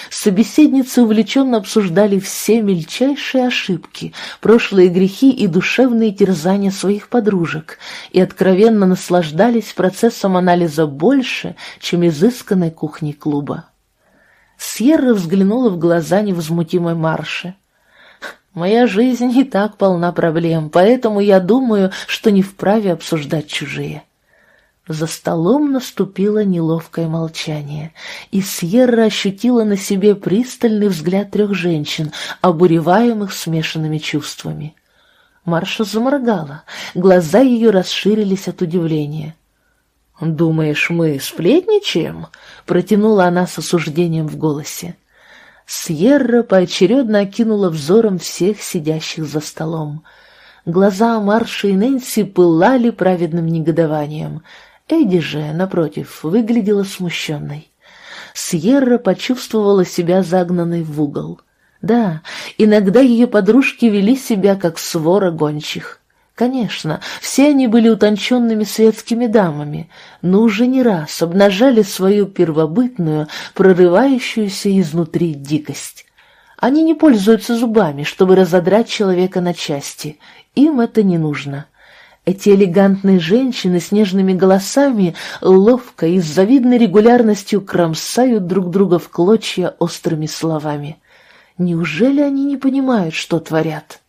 Собеседницы увлеченно обсуждали все мельчайшие ошибки, прошлые грехи и душевные терзания своих подружек и откровенно наслаждались процессом анализа больше, чем изысканной кухней клуба. Сьерра взглянула в глаза невозмутимой Марши. «Моя жизнь и так полна проблем, поэтому я думаю, что не вправе обсуждать чужие». За столом наступило неловкое молчание, и Сьерра ощутила на себе пристальный взгляд трех женщин, обуреваемых смешанными чувствами. Марша заморгала, глаза ее расширились от удивления. «Думаешь, мы сплетничаем?» — протянула она с осуждением в голосе. Сьерра поочередно окинула взором всех сидящих за столом. Глаза Марши и Нэнси пылали праведным негодованием — Эдди же, напротив, выглядела смущенной. Сьерра почувствовала себя загнанной в угол. Да, иногда ее подружки вели себя как свора гончих. Конечно, все они были утонченными светскими дамами, но уже не раз обнажали свою первобытную, прорывающуюся изнутри дикость. Они не пользуются зубами, чтобы разодрать человека на части. Им это не нужно. Эти элегантные женщины с нежными голосами ловко и с завидной регулярностью кромсают друг друга в клочья острыми словами. Неужели они не понимают, что творят?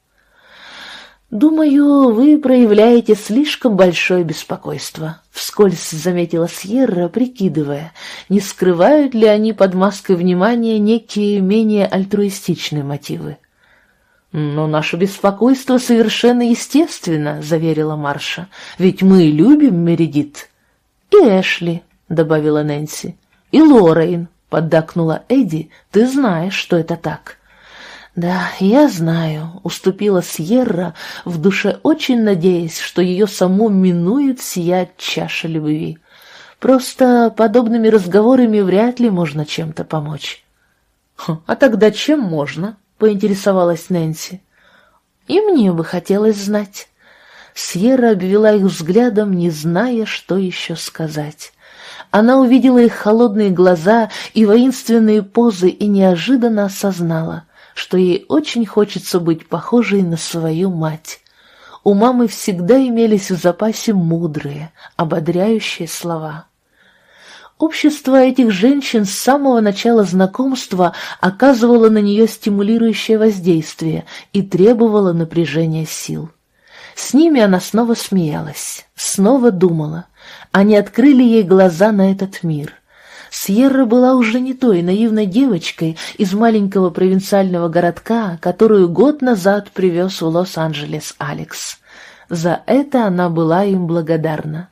«Думаю, вы проявляете слишком большое беспокойство», — вскользь заметила Сьерра, прикидывая, не скрывают ли они под маской внимания некие менее альтруистичные мотивы. «Но наше беспокойство совершенно естественно», — заверила Марша, — «ведь мы любим Мередит». «И Эшли», — добавила Нэнси. «И Лоррейн», — поддакнула Эдди, — «ты знаешь, что это так». «Да, я знаю», — уступила Сьерра, в душе очень надеясь, что ее саму минует сия чаша любви. «Просто подобными разговорами вряд ли можно чем-то помочь». «Хм, «А тогда чем можно?» — поинтересовалась Нэнси. «И мне бы хотелось знать». Сьерра обвела их взглядом, не зная, что еще сказать. Она увидела их холодные глаза и воинственные позы и неожиданно осознала — что ей очень хочется быть похожей на свою мать. У мамы всегда имелись в запасе мудрые, ободряющие слова. Общество этих женщин с самого начала знакомства оказывало на нее стимулирующее воздействие и требовало напряжения сил. С ними она снова смеялась, снова думала. Они открыли ей глаза на этот мир — Сьерра была уже не той наивной девочкой из маленького провинциального городка, которую год назад привез в Лос-Анджелес Алекс. За это она была им благодарна.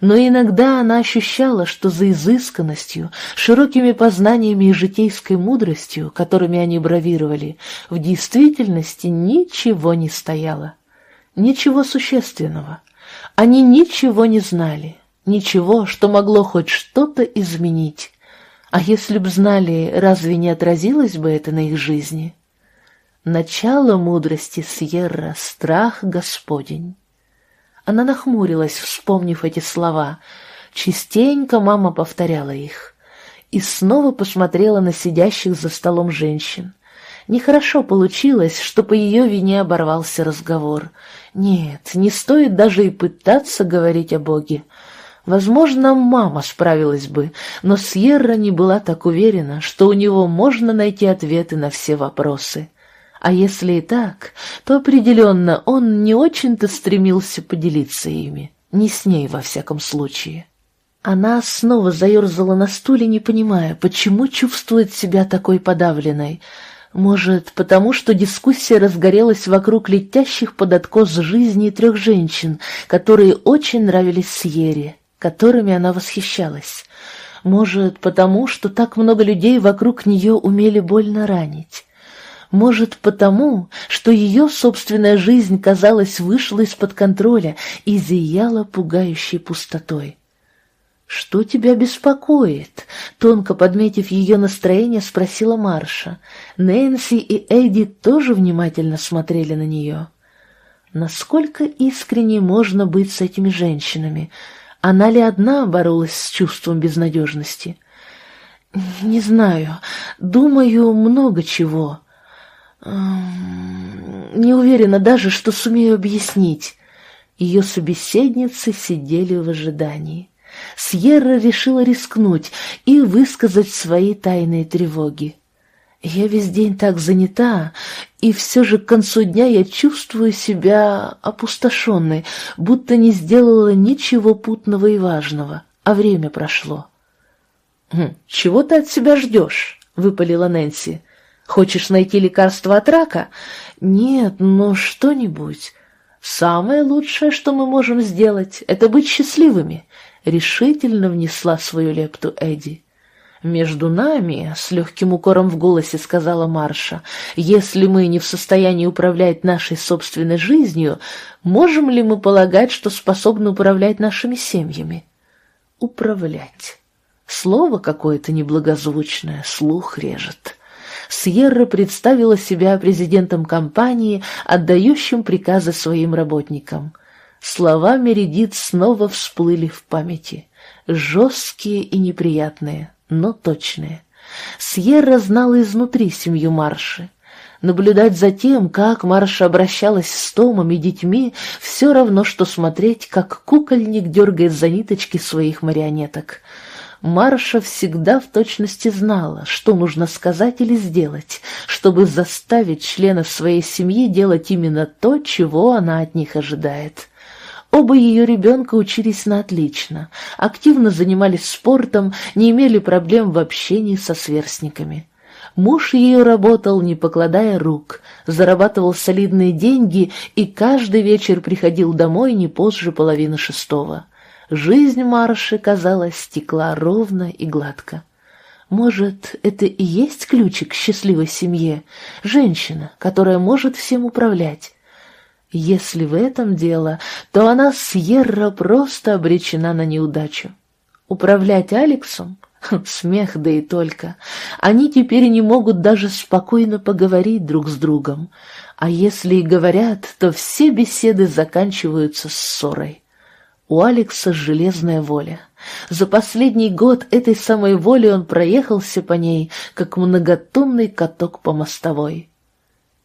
Но иногда она ощущала, что за изысканностью, широкими познаниями и житейской мудростью, которыми они бравировали, в действительности ничего не стояло. Ничего существенного. Они ничего не знали, Ничего, что могло хоть что-то изменить. А если б знали, разве не отразилось бы это на их жизни? Начало мудрости Сьерра — страх Господень. Она нахмурилась, вспомнив эти слова. Частенько мама повторяла их. И снова посмотрела на сидящих за столом женщин. Нехорошо получилось, что по ее вине оборвался разговор. Нет, не стоит даже и пытаться говорить о Боге. Возможно, мама справилась бы, но Сьерра не была так уверена, что у него можно найти ответы на все вопросы. А если и так, то определенно он не очень-то стремился поделиться ими, не с ней во всяком случае. Она снова заерзала на стуле, не понимая, почему чувствует себя такой подавленной. Может, потому что дискуссия разгорелась вокруг летящих под откос жизни трех женщин, которые очень нравились Сьере которыми она восхищалась. Может, потому, что так много людей вокруг нее умели больно ранить. Может, потому, что ее собственная жизнь, казалось, вышла из-под контроля и зияла пугающей пустотой. «Что тебя беспокоит?» — тонко подметив ее настроение, спросила Марша. Нэнси и Эдди тоже внимательно смотрели на нее. Насколько искренне можно быть с этими женщинами — она ли одна боролась с чувством безнадежности? Не знаю. Думаю, много чего. Не уверена даже, что сумею объяснить. Ее собеседницы сидели в ожидании. Сьерра решила рискнуть и высказать свои тайные тревоги. Я весь день так занята, и все же к концу дня я чувствую себя опустошенной, будто не сделала ничего путного и важного, а время прошло. «Хм, «Чего ты от себя ждешь?» — выпалила Нэнси. «Хочешь найти лекарство от рака?» «Нет, но что-нибудь. Самое лучшее, что мы можем сделать, это быть счастливыми», — решительно внесла свою лепту Эдди. «Между нами, — с легким укором в голосе сказала Марша, — если мы не в состоянии управлять нашей собственной жизнью, можем ли мы полагать, что способны управлять нашими семьями?» «Управлять». Слово какое-то неблагозвучное, слух режет. Сьерра представила себя президентом компании, отдающим приказы своим работникам. Слова Мередит снова всплыли в памяти, жесткие и неприятные, но точные. Сьерра знала изнутри семью Марши. Наблюдать за тем, как Марша обращалась с Томом и детьми, все равно, что смотреть, как кукольник дергает за ниточки своих марионеток. Марша всегда в точности знала, что нужно сказать или сделать, чтобы заставить членов своей семьи делать именно то, чего она от них ожидает. Оба ее ребенка учились на отлично, активно занимались спортом, не имели проблем в общении со сверстниками. Муж ее работал, не покладая рук, зарабатывал солидные деньги и каждый вечер приходил домой не позже половины шестого. Жизнь Марши, казалось, стекла ровно и гладко. Может, это и есть ключик к счастливой семье, женщина, которая может всем управлять. Если в этом дело, то она, Сьерра, просто обречена на неудачу. Управлять Алексом? Смех, да и только. Они теперь не могут даже спокойно поговорить друг с другом. А если и говорят, то все беседы заканчиваются ссорой. У Алекса железная воля. За последний год этой самой воли он проехался по ней, как многотонный каток по мостовой.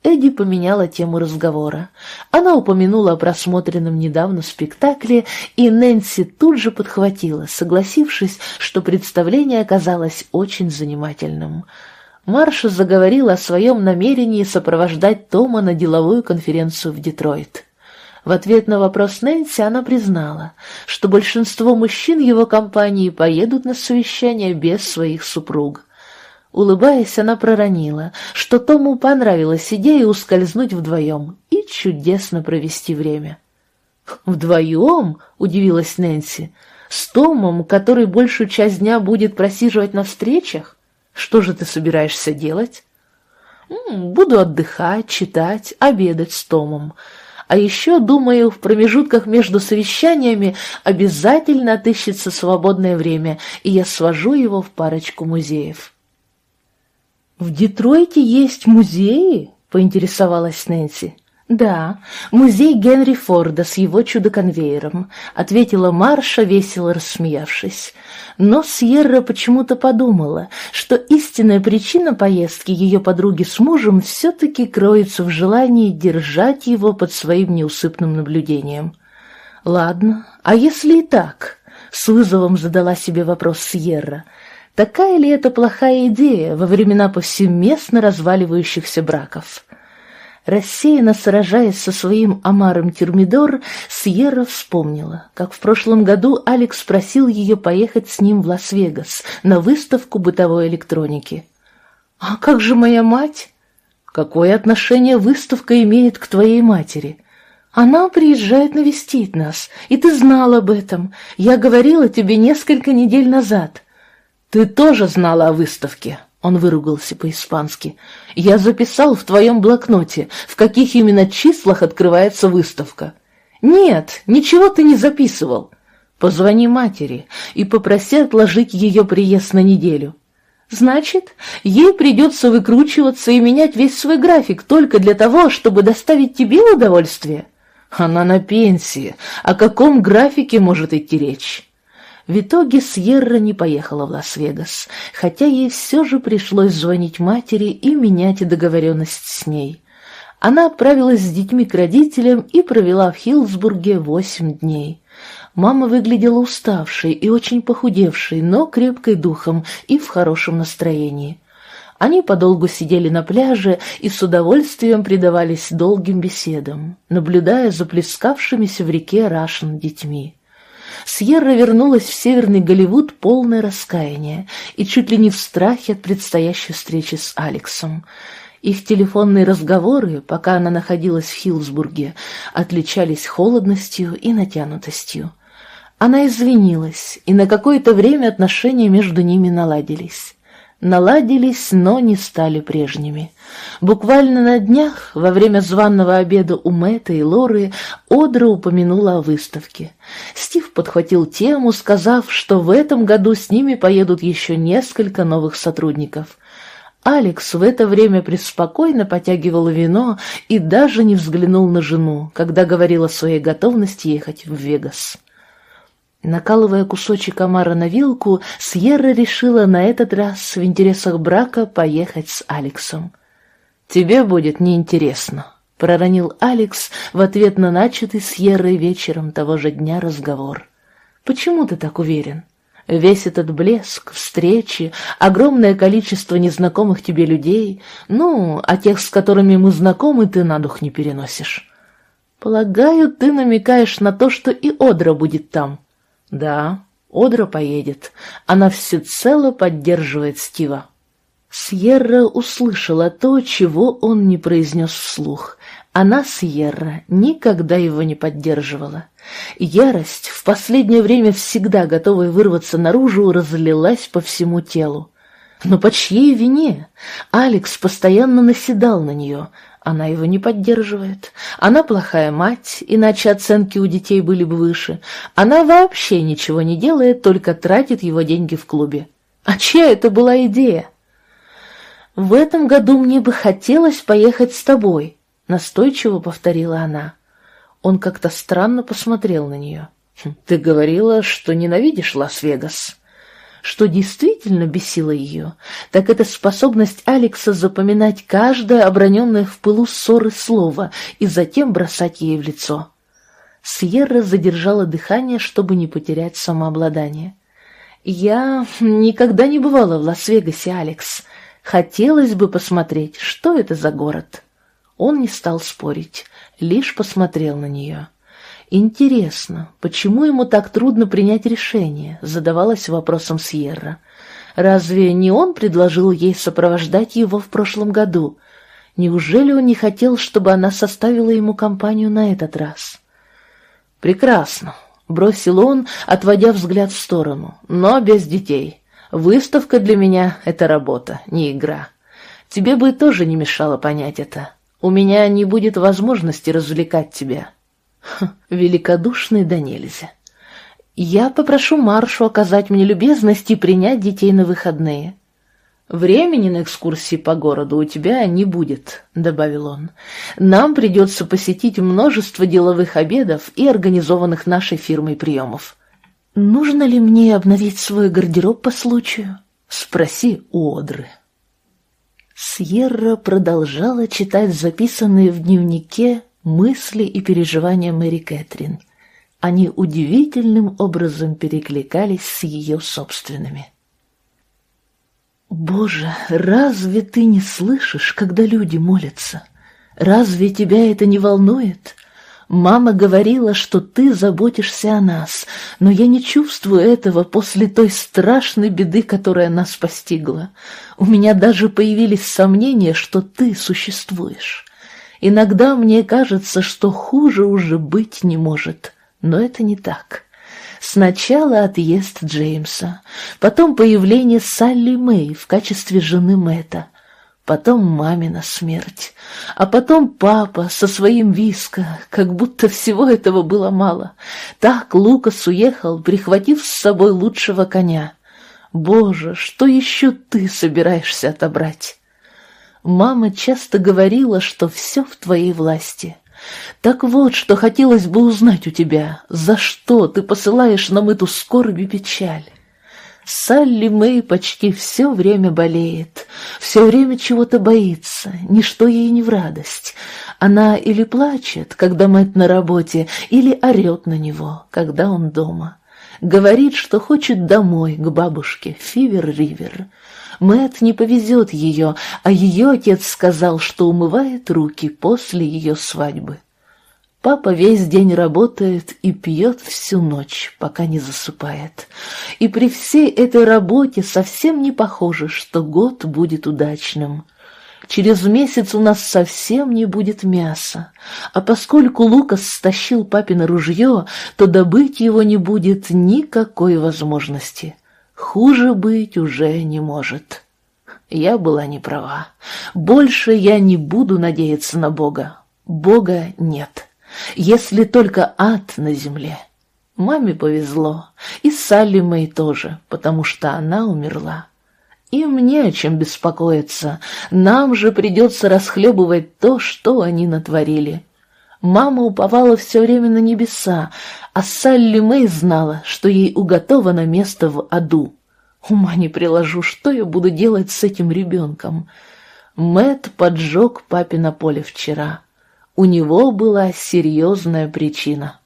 Эдди поменяла тему разговора. Она упомянула о просмотренном недавно спектакле, и Нэнси тут же подхватила, согласившись, что представление оказалось очень занимательным. Марша заговорила о своем намерении сопровождать Тома на деловую конференцию в Детройт. В ответ на вопрос Нэнси она признала, что большинство мужчин его компании поедут на совещание без своих супруг. Улыбаясь, она проронила, что Тому понравилась идея ускользнуть вдвоем и чудесно провести время. «Вдвоем?» — удивилась Нэнси. «С Томом, который большую часть дня будет просиживать на встречах? Что же ты собираешься делать?» «Буду отдыхать, читать, обедать с Томом. А еще, думаю, в промежутках между совещаниями обязательно отыщется свободное время, и я свожу его в парочку музеев. «В Детройте есть музеи?» — поинтересовалась Нэнси. «Да, музей Генри Форда с его чудо-конвейером», — ответила Марша, весело рассмеявшись. Но Сьерра почему-то подумала, что истинная причина поездки ее подруги с мужем все-таки кроется в желании держать его под своим неусыпным наблюдением. «Ладно, а если и так?» — с вызовом задала себе вопрос Сьерра. «Такая ли это плохая идея во времена повсеместно разваливающихся браков?» Рассеянно сражаясь со своим Амаром Термидор, Сьерра вспомнила, как в прошлом году Алекс просил ее поехать с ним в Лас-Вегас на выставку бытовой электроники. «А как же моя мать?» «Какое отношение выставка имеет к твоей матери?» «Она приезжает навестить нас, и ты знал об этом. Я говорила тебе несколько недель назад». «Ты тоже знала о выставке?» Он выругался по-испански. «Я записал в твоем блокноте, в каких именно числах открывается выставка». «Нет, ничего ты не записывал». «Позвони матери и попроси отложить ее приезд на неделю». «Значит, ей придется выкручиваться и менять весь свой график только для того, чтобы доставить тебе удовольствие?» «Она на пенсии. О каком графике может идти речь?» В итоге Сьерра не поехала в Лас-Вегас, хотя ей все же пришлось звонить матери и менять договоренность с ней. Она отправилась с детьми к родителям и провела в Хиллсбурге восемь дней. Мама выглядела уставшей и очень похудевшей, но крепкой духом и в хорошем настроении. Они подолгу сидели на пляже и с удовольствием предавались долгим беседам, наблюдая за плескавшимися в реке Рашен детьми. Сьерра вернулась в Северный Голливуд полное раскаяние и чуть ли не в страхе от предстоящей встречи с Алексом. Их телефонные разговоры, пока она находилась в Хилсбурге, отличались холодностью и натянутостью. Она извинилась, и на какое-то время отношения между ними наладились наладились, но не стали прежними. Буквально на днях, во время званного обеда у Мэтта и Лоры, Одра упомянула о выставке. Стив подхватил тему, сказав, что в этом году с ними поедут еще несколько новых сотрудников. Алекс в это время преспокойно потягивал вино и даже не взглянул на жену, когда говорил о своей готовности ехать в Вегас. Накалывая кусочек омара на вилку, Сьерра решила на этот раз в интересах брака поехать с Алексом. «Тебе будет неинтересно», — проронил Алекс в ответ на начатый Сьеррой вечером того же дня разговор. «Почему ты так уверен? Весь этот блеск, встречи, огромное количество незнакомых тебе людей, ну, а тех, с которыми мы знакомы, ты на дух не переносишь. Полагаю, ты намекаешь на то, что и Одра будет там. Да, Одра поедет. Она всецело поддерживает Стива. Сьерра услышала то, чего он не произнес вслух. Она, Сьерра, никогда его не поддерживала. Ярость, в последнее время всегда готовая вырваться наружу, разлилась по всему телу. Но по чьей вине? Алекс постоянно наседал на нее. Она его не поддерживает. Она плохая мать, иначе оценки у детей были бы выше. Она вообще ничего не делает, только тратит его деньги в клубе. А чья это была идея? «В этом году мне бы хотелось поехать с тобой», — настойчиво повторила она. Он как-то странно посмотрел на нее. «Хм, «Ты говорила, что ненавидишь Лас-Вегас». Что действительно бесило ее, так это способность Алекса запоминать каждое оброненное в пылу ссоры слово и затем бросать ей в лицо. Сьерра задержала дыхание, чтобы не потерять самообладание. «Я никогда не бывала в Лас-Вегасе, Алекс. Хотелось бы посмотреть, что это за город. Он не стал спорить, лишь посмотрел на нее. Интересно, почему ему так трудно принять решение, задавалась вопросом Сьерра. Разве не он предложил ей сопровождать его в прошлом году? Неужели он не хотел, чтобы она составила ему компанию на этот раз? Прекрасно, бросил он, отводя взгляд в сторону, но без детей. Выставка для меня — это работа, не игра. Тебе бы тоже не мешало понять это. У меня не будет возможности развлекать тебя. Ха, великодушный да нельзя. Я попрошу Маршу оказать мне любезность и принять детей на выходные. Времени на экскурсии по городу у тебя не будет, добавил он. Нам придется посетить множество деловых обедов и организованных нашей фирмой приемов. «Нужно ли мне обновить свой гардероб по случаю?» «Спроси у Одры». Сьерра продолжала читать записанные в дневнике мысли и переживания Мэри Кэтрин. Они удивительным образом перекликались с ее собственными. «Боже, разве ты не слышишь, когда люди молятся? Разве тебя это не волнует? Мама говорила, что ты заботишься о нас, но я не чувствую этого после той страшной беды, которая нас постигла. У меня даже появились сомнения, что ты существуешь. Иногда мне кажется, что хуже уже быть не может, но это не так. Сначала отъезд Джеймса, потом появление Салли Мэй в качестве жены Мэтта, потом мамина смерть, а потом папа со своим виска, как будто всего этого было мало. Так Лукас уехал, прихватив с собой лучшего коня. Боже, что еще ты собираешься отобрать? Мама часто говорила, что все в твоей власти. Так вот, что хотелось бы узнать у тебя, за что ты посылаешь нам эту скорбь и печаль? Салли Мэй почти все время болеет, все время чего-то боится, ничто ей не в радость. Она или плачет, когда Мэтт на работе, или орет на него, когда он дома. Говорит, что хочет домой, к бабушке, Фивер-Ривер. Мэтт не повезет ее, а ее отец сказал, что умывает руки после ее свадьбы. Папа весь день работает и пьет всю ночь, пока не засыпает. И при всей этой работе совсем не похоже, что год будет удачным. Через месяц у нас совсем не будет мяса, а поскольку Лукас стащил папино ружье, то добыть его не будет никакой возможности. Хуже быть уже не может. Я была не права. Больше я не буду надеяться на Бога. Бога нет если только ад на земле. Маме повезло, и Салли Мэй тоже, потому что она умерла. Им не о чем беспокоиться, нам же придется расхлебывать то, что они натворили. Мама уповала все время на небеса, а Салли Мэй знала, что ей уготовано место в аду. Ума не приложу, что я буду делать с этим ребенком. Мэт поджег папе на поле вчера. У него была серьезная причина.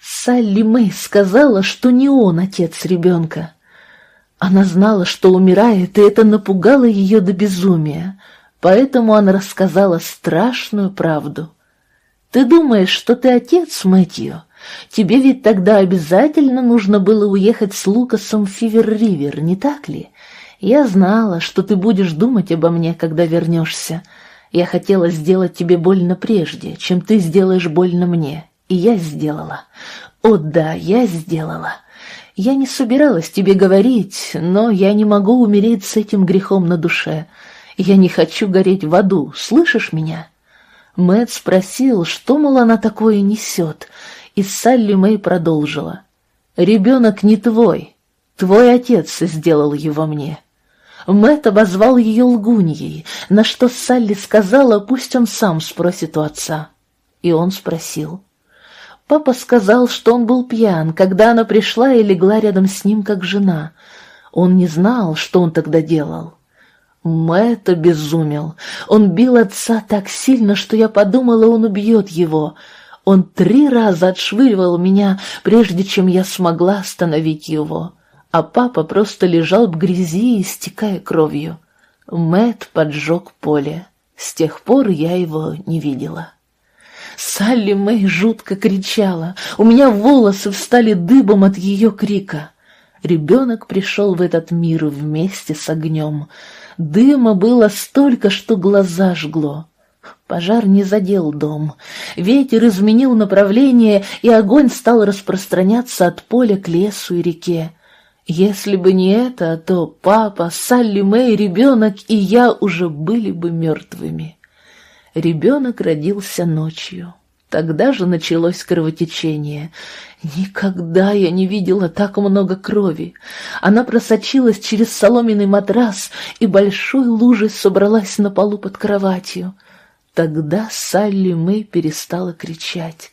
Салли Мэй сказала, что не он отец ребенка. Она знала, что умирает, и это напугало ее до безумия, поэтому она рассказала страшную правду. «Ты думаешь, что ты отец, Мэтью? Тебе ведь тогда обязательно нужно было уехать с Лукасом в Фивер-Ривер, не так ли? Я знала, что ты будешь думать обо мне, когда вернешься. Я хотела сделать тебе больно прежде, чем ты сделаешь больно мне, и я сделала. О да, я сделала. Я не собиралась тебе говорить, но я не могу умереть с этим грехом на душе. Я не хочу гореть в аду, слышишь меня?» Мэт спросил, что, мол, она такое несет, и Салли Мэй продолжила. «Ребенок не твой, твой отец сделал его мне». Мэт обозвал ее лгуньей, на что Салли сказала, пусть он сам спросит у отца. И он спросил. Папа сказал, что он был пьян, когда она пришла и легла рядом с ним, как жена. Он не знал, что он тогда делал. Мэтт обезумел. Он бил отца так сильно, что я подумала, он убьет его. Он три раза отшвыривал меня, прежде чем я смогла остановить его. А папа просто лежал в грязи, истекая кровью. Мэтт поджег поле. С тех пор я его не видела. Салли Мэй жутко кричала. У меня волосы встали дыбом от ее крика. Ребенок пришел в этот мир вместе с огнем. Дыма было столько, что глаза жгло. Пожар не задел дом. Ветер изменил направление, и огонь стал распространяться от поля к лесу и реке. Если бы не это, то папа, Салли Мэй, ребенок и я уже были бы мертвыми. Ребенок родился ночью. Тогда же началось кровотечение. Никогда я не видела так много крови. Она просочилась через соломенный матрас и большой лужей собралась на полу под кроватью. Тогда Салли Мэй перестала кричать.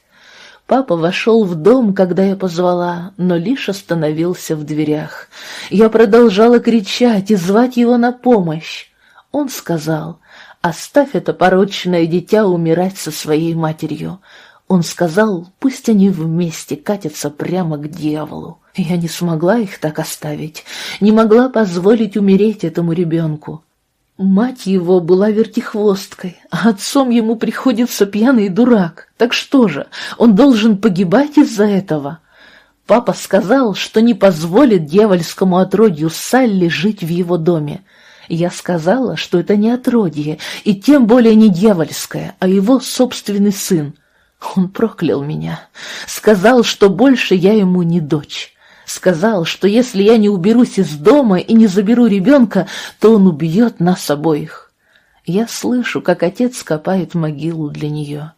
Папа вошел в дом, когда я позвала, но лишь остановился в дверях. Я продолжала кричать и звать его на помощь. Он сказал, Оставь это порочное дитя умирать со своей матерью. Он сказал, пусть они вместе катятся прямо к дьяволу. Я не смогла их так оставить, не могла позволить умереть этому ребенку. Мать его была вертихвосткой, а отцом ему приходится пьяный дурак. Так что же, он должен погибать из-за этого? Папа сказал, что не позволит дьявольскому отродью Салли жить в его доме. Я сказала, что это не отродье, и тем более не дьявольское, а его собственный сын. Он проклял меня, сказал, что больше я ему не дочь. Сказал, что если я не уберусь из дома и не заберу ребенка, то он убьет нас обоих. Я слышу, как отец копает могилу для нее.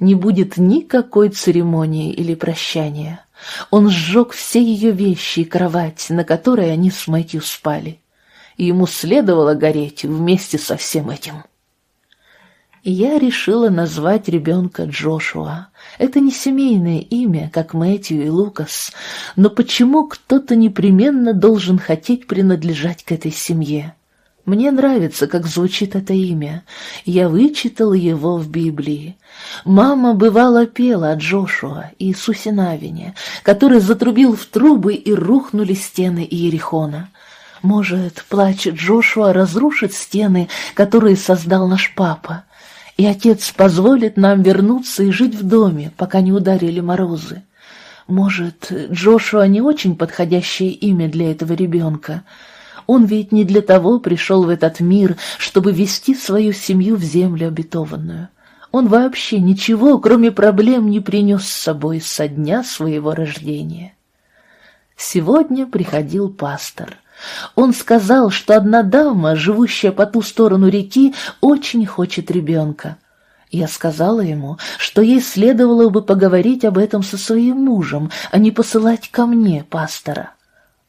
Не будет никакой церемонии или прощания. Он сжег все ее вещи и кровать, на которой они с Мэтью спали и ему следовало гореть вместе со всем этим. Я решила назвать ребенка Джошуа. Это не семейное имя, как Мэтью и Лукас, но почему кто-то непременно должен хотеть принадлежать к этой семье? Мне нравится, как звучит это имя. Я вычитала его в Библии. Мама бывало пела о Джошуа, Иисусе Навине, который затрубил в трубы и рухнули стены Иерихона. Может, плач Джошуа разрушит стены, которые создал наш папа, и отец позволит нам вернуться и жить в доме, пока не ударили морозы. Может, Джошуа не очень подходящее имя для этого ребенка. Он ведь не для того пришел в этот мир, чтобы вести свою семью в землю обетованную. Он вообще ничего, кроме проблем, не принес с собой со дня своего рождения. Сегодня приходил пастор. Он сказал, что одна дама, живущая по ту сторону реки, очень хочет ребенка. Я сказала ему, что ей следовало бы поговорить об этом со своим мужем, а не посылать ко мне пастора.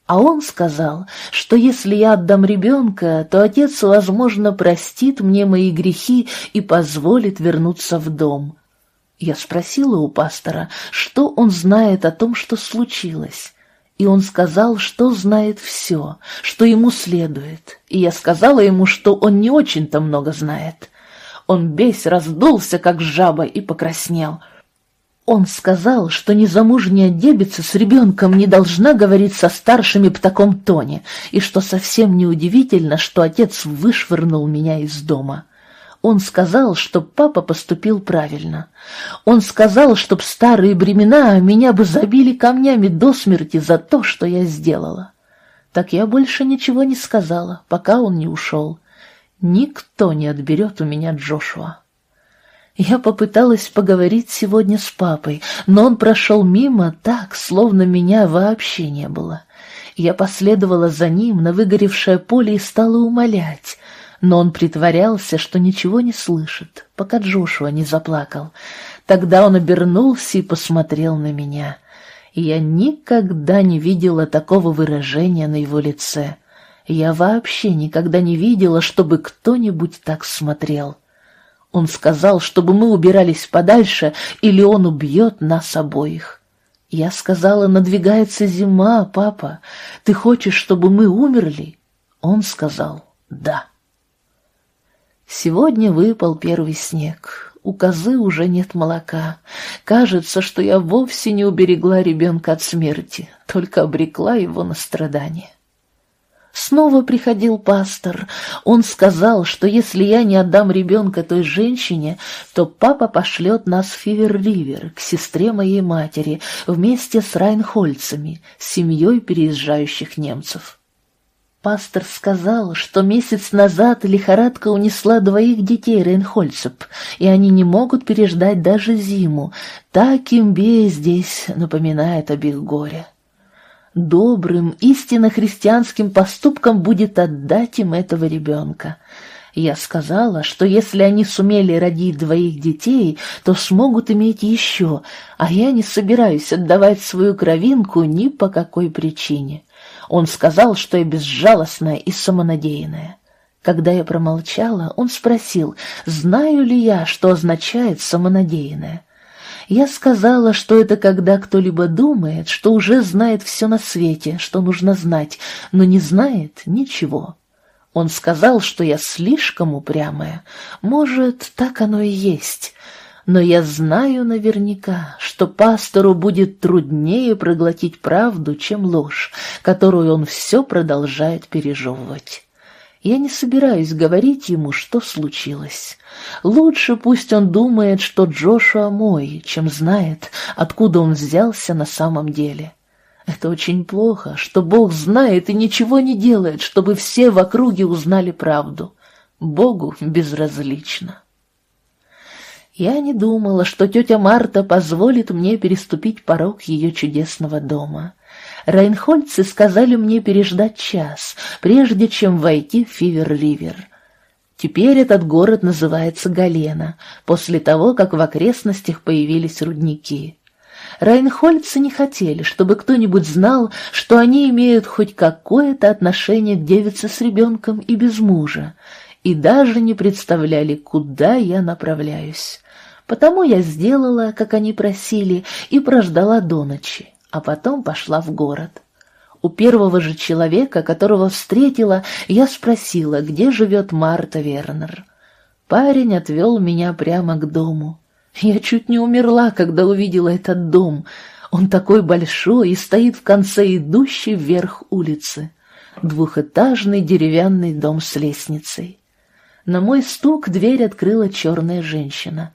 А он сказал, что если я отдам ребенка, то отец, возможно, простит мне мои грехи и позволит вернуться в дом. Я спросила у пастора, что он знает о том, что случилось. И он сказал, что знает все, что ему следует. И я сказала ему, что он не очень-то много знает. Он весь раздулся, как жаба, и покраснел. Он сказал, что незамужняя дебица с ребенком не должна говорить со старшими в таком тоне, и что совсем неудивительно, что отец вышвырнул меня из дома. Он сказал, что папа поступил правильно. Он сказал, чтоб старые бремена меня бы забили камнями до смерти за то, что я сделала. Так я больше ничего не сказала, пока он не ушел. Никто не отберет у меня Джошуа. Я попыталась поговорить сегодня с папой, но он прошел мимо так, словно меня вообще не было. Я последовала за ним на выгоревшее поле и стала умолять, но он притворялся, что ничего не слышит, пока Джошуа не заплакал. Тогда он обернулся и посмотрел на меня. Я никогда не видела такого выражения на его лице. Я вообще никогда не видела, чтобы кто-нибудь так смотрел. Он сказал, чтобы мы убирались подальше, или он убьет нас обоих. Я сказала, надвигается зима, папа. Ты хочешь, чтобы мы умерли? Он сказал, да. Сегодня выпал первый снег. У козы уже нет молока. Кажется, что я вовсе не уберегла ребенка от смерти, только обрекла его на страдания. Снова приходил пастор. Он сказал, что если я не отдам ребенка той женщине, то папа пошлет нас в Фивер-Ривер, к сестре моей матери, вместе с Райнхольцами, семьей переезжающих немцев. Пастор сказал, что месяц назад лихорадка унесла двоих детей Рейнхольцев, и они не могут переждать даже зиму. Так имбе здесь напоминает об их горе добрым, истинно христианским поступком будет отдать им этого ребенка. Я сказала, что если они сумели родить двоих детей, то смогут иметь еще, а я не собираюсь отдавать свою кровинку ни по какой причине. Он сказал, что я безжалостная и самонадеянная. Когда я промолчала, он спросил, знаю ли я, что означает самонадеянная. Я сказала, что это когда кто-либо думает, что уже знает все на свете, что нужно знать, но не знает ничего. Он сказал, что я слишком упрямая. Может, так оно и есть. Но я знаю наверняка, что пастору будет труднее проглотить правду, чем ложь, которую он все продолжает пережевывать. Я не собираюсь говорить ему, что случилось. Лучше пусть он думает, что Джошуа мой, чем знает, откуда он взялся на самом деле. Это очень плохо, что Бог знает и ничего не делает, чтобы все в округе узнали правду. Богу безразлично. Я не думала, что тетя Марта позволит мне переступить порог ее чудесного дома. Райнхольцы сказали мне переждать час, прежде чем войти в Фивер-Ривер. Теперь этот город называется Галена, после того, как в окрестностях появились рудники. Райнхольцы не хотели, чтобы кто-нибудь знал, что они имеют хоть какое-то отношение к девице с ребенком и без мужа, и даже не представляли, куда я направляюсь. Потому я сделала, как они просили, и прождала до ночи а потом пошла в город. У первого же человека, которого встретила, я спросила, где живет Марта Вернер. Парень отвел меня прямо к дому. Я чуть не умерла, когда увидела этот дом. Он такой большой и стоит в конце идущей вверх улицы. Двухэтажный деревянный дом с лестницей. На мой стук дверь открыла черная женщина.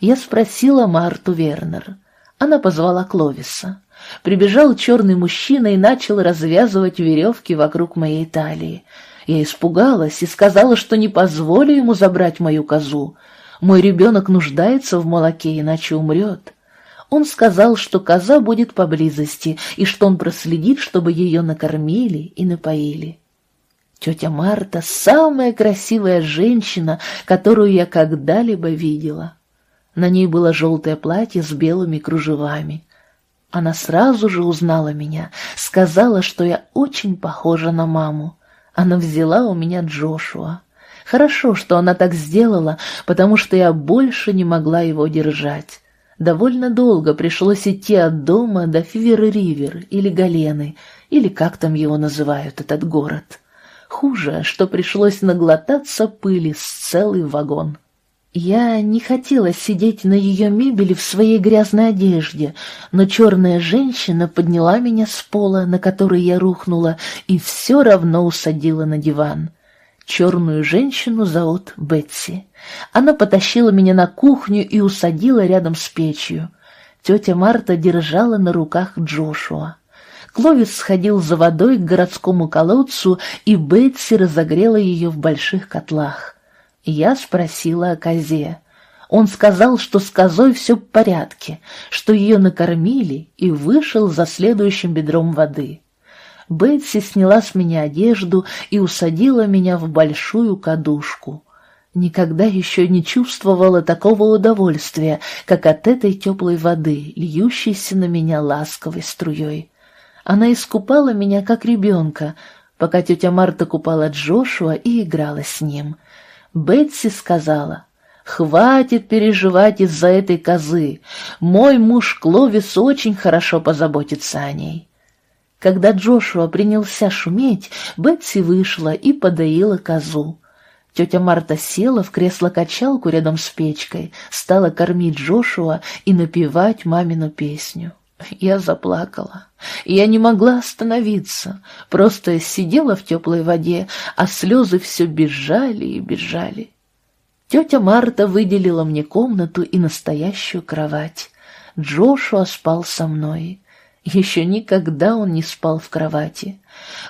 Я спросила Марту Вернер. Она позвала Кловиса. Прибежал черный мужчина и начал развязывать веревки вокруг моей талии. Я испугалась и сказала, что не позволю ему забрать мою козу. Мой ребенок нуждается в молоке, иначе умрет. Он сказал, что коза будет поблизости и что он проследит, чтобы ее накормили и напоили. Тетя Марта — самая красивая женщина, которую я когда-либо видела. На ней было желтое платье с белыми кружевами. Она сразу же узнала меня, сказала, что я очень похожа на маму. Она взяла у меня Джошуа. Хорошо, что она так сделала, потому что я больше не могла его держать. Довольно долго пришлось идти от дома до Фивер-Ривер или Галены, или как там его называют, этот город. Хуже, что пришлось наглотаться пыли с целый вагон. Я не хотела сидеть на ее мебели в своей грязной одежде, но черная женщина подняла меня с пола, на который я рухнула, и все равно усадила на диван. Черную женщину зовут Бетси. Она потащила меня на кухню и усадила рядом с печью. Тетя Марта держала на руках Джошуа. Кловис сходил за водой к городскому колодцу, и Бетси разогрела ее в больших котлах. Я спросила о козе. Он сказал, что с козой все в порядке, что ее накормили, и вышел за следующим бедром воды. Бетси сняла с меня одежду и усадила меня в большую кадушку. Никогда еще не чувствовала такого удовольствия, как от этой теплой воды, льющейся на меня ласковой струей. Она искупала меня, как ребенка, пока тетя Марта купала Джошуа и играла с ним — Бетси сказала, «Хватит переживать из-за этой козы. Мой муж Кловис очень хорошо позаботится о ней». Когда Джошуа принялся шуметь, Бетси вышла и подоила козу. Тетя Марта села в кресло-качалку рядом с печкой, стала кормить Джошуа и напевать мамину песню. Я заплакала. Я не могла остановиться, просто сидела в теплой воде, а слезы все бежали и бежали. Тетя Марта выделила мне комнату и настоящую кровать. Джошуа спал со мной. Еще никогда он не спал в кровати.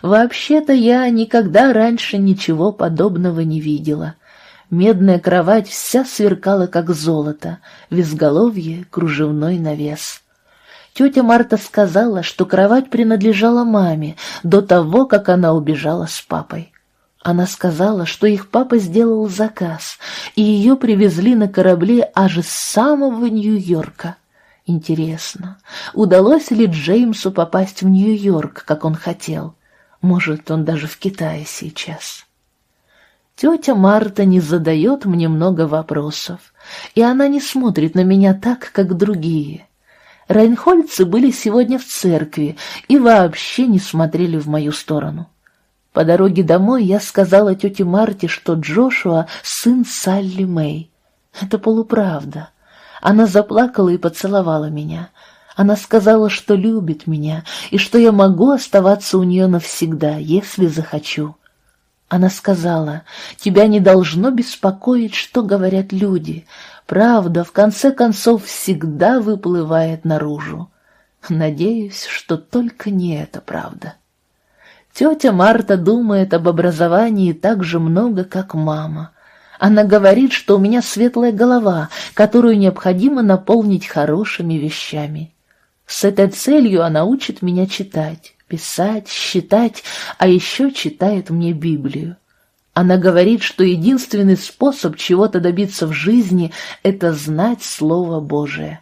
Вообще-то я никогда раньше ничего подобного не видела. Медная кровать вся сверкала, как золото, в изголовье кружевной навес. Тетя Марта сказала, что кровать принадлежала маме до того, как она убежала с папой. Она сказала, что их папа сделал заказ, и ее привезли на корабле аж из самого Нью-Йорка. Интересно, удалось ли Джеймсу попасть в Нью-Йорк, как он хотел? Может, он даже в Китае сейчас. Тетя Марта не задает мне много вопросов, и она не смотрит на меня так, как другие. Райнхольцы были сегодня в церкви и вообще не смотрели в мою сторону. По дороге домой я сказала тете Марте, что Джошуа — сын Салли Мэй. Это полуправда. Она заплакала и поцеловала меня. Она сказала, что любит меня и что я могу оставаться у нее навсегда, если захочу. Она сказала, тебя не должно беспокоить, что говорят люди. Правда, в конце концов, всегда выплывает наружу. Надеюсь, что только не это правда. Тетя Марта думает об образовании так же много, как мама. Она говорит, что у меня светлая голова, которую необходимо наполнить хорошими вещами. С этой целью она учит меня читать, писать, считать, а еще читает мне Библию. Она говорит, что единственный способ чего-то добиться в жизни — это знать Слово Божие.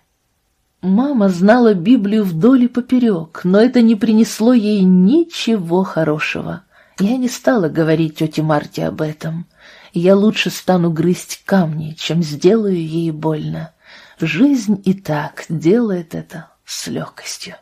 Мама знала Библию вдоль и поперек, но это не принесло ей ничего хорошего. Я не стала говорить тете Марте об этом. Я лучше стану грызть камни, чем сделаю ей больно. Жизнь и так делает это с легкостью.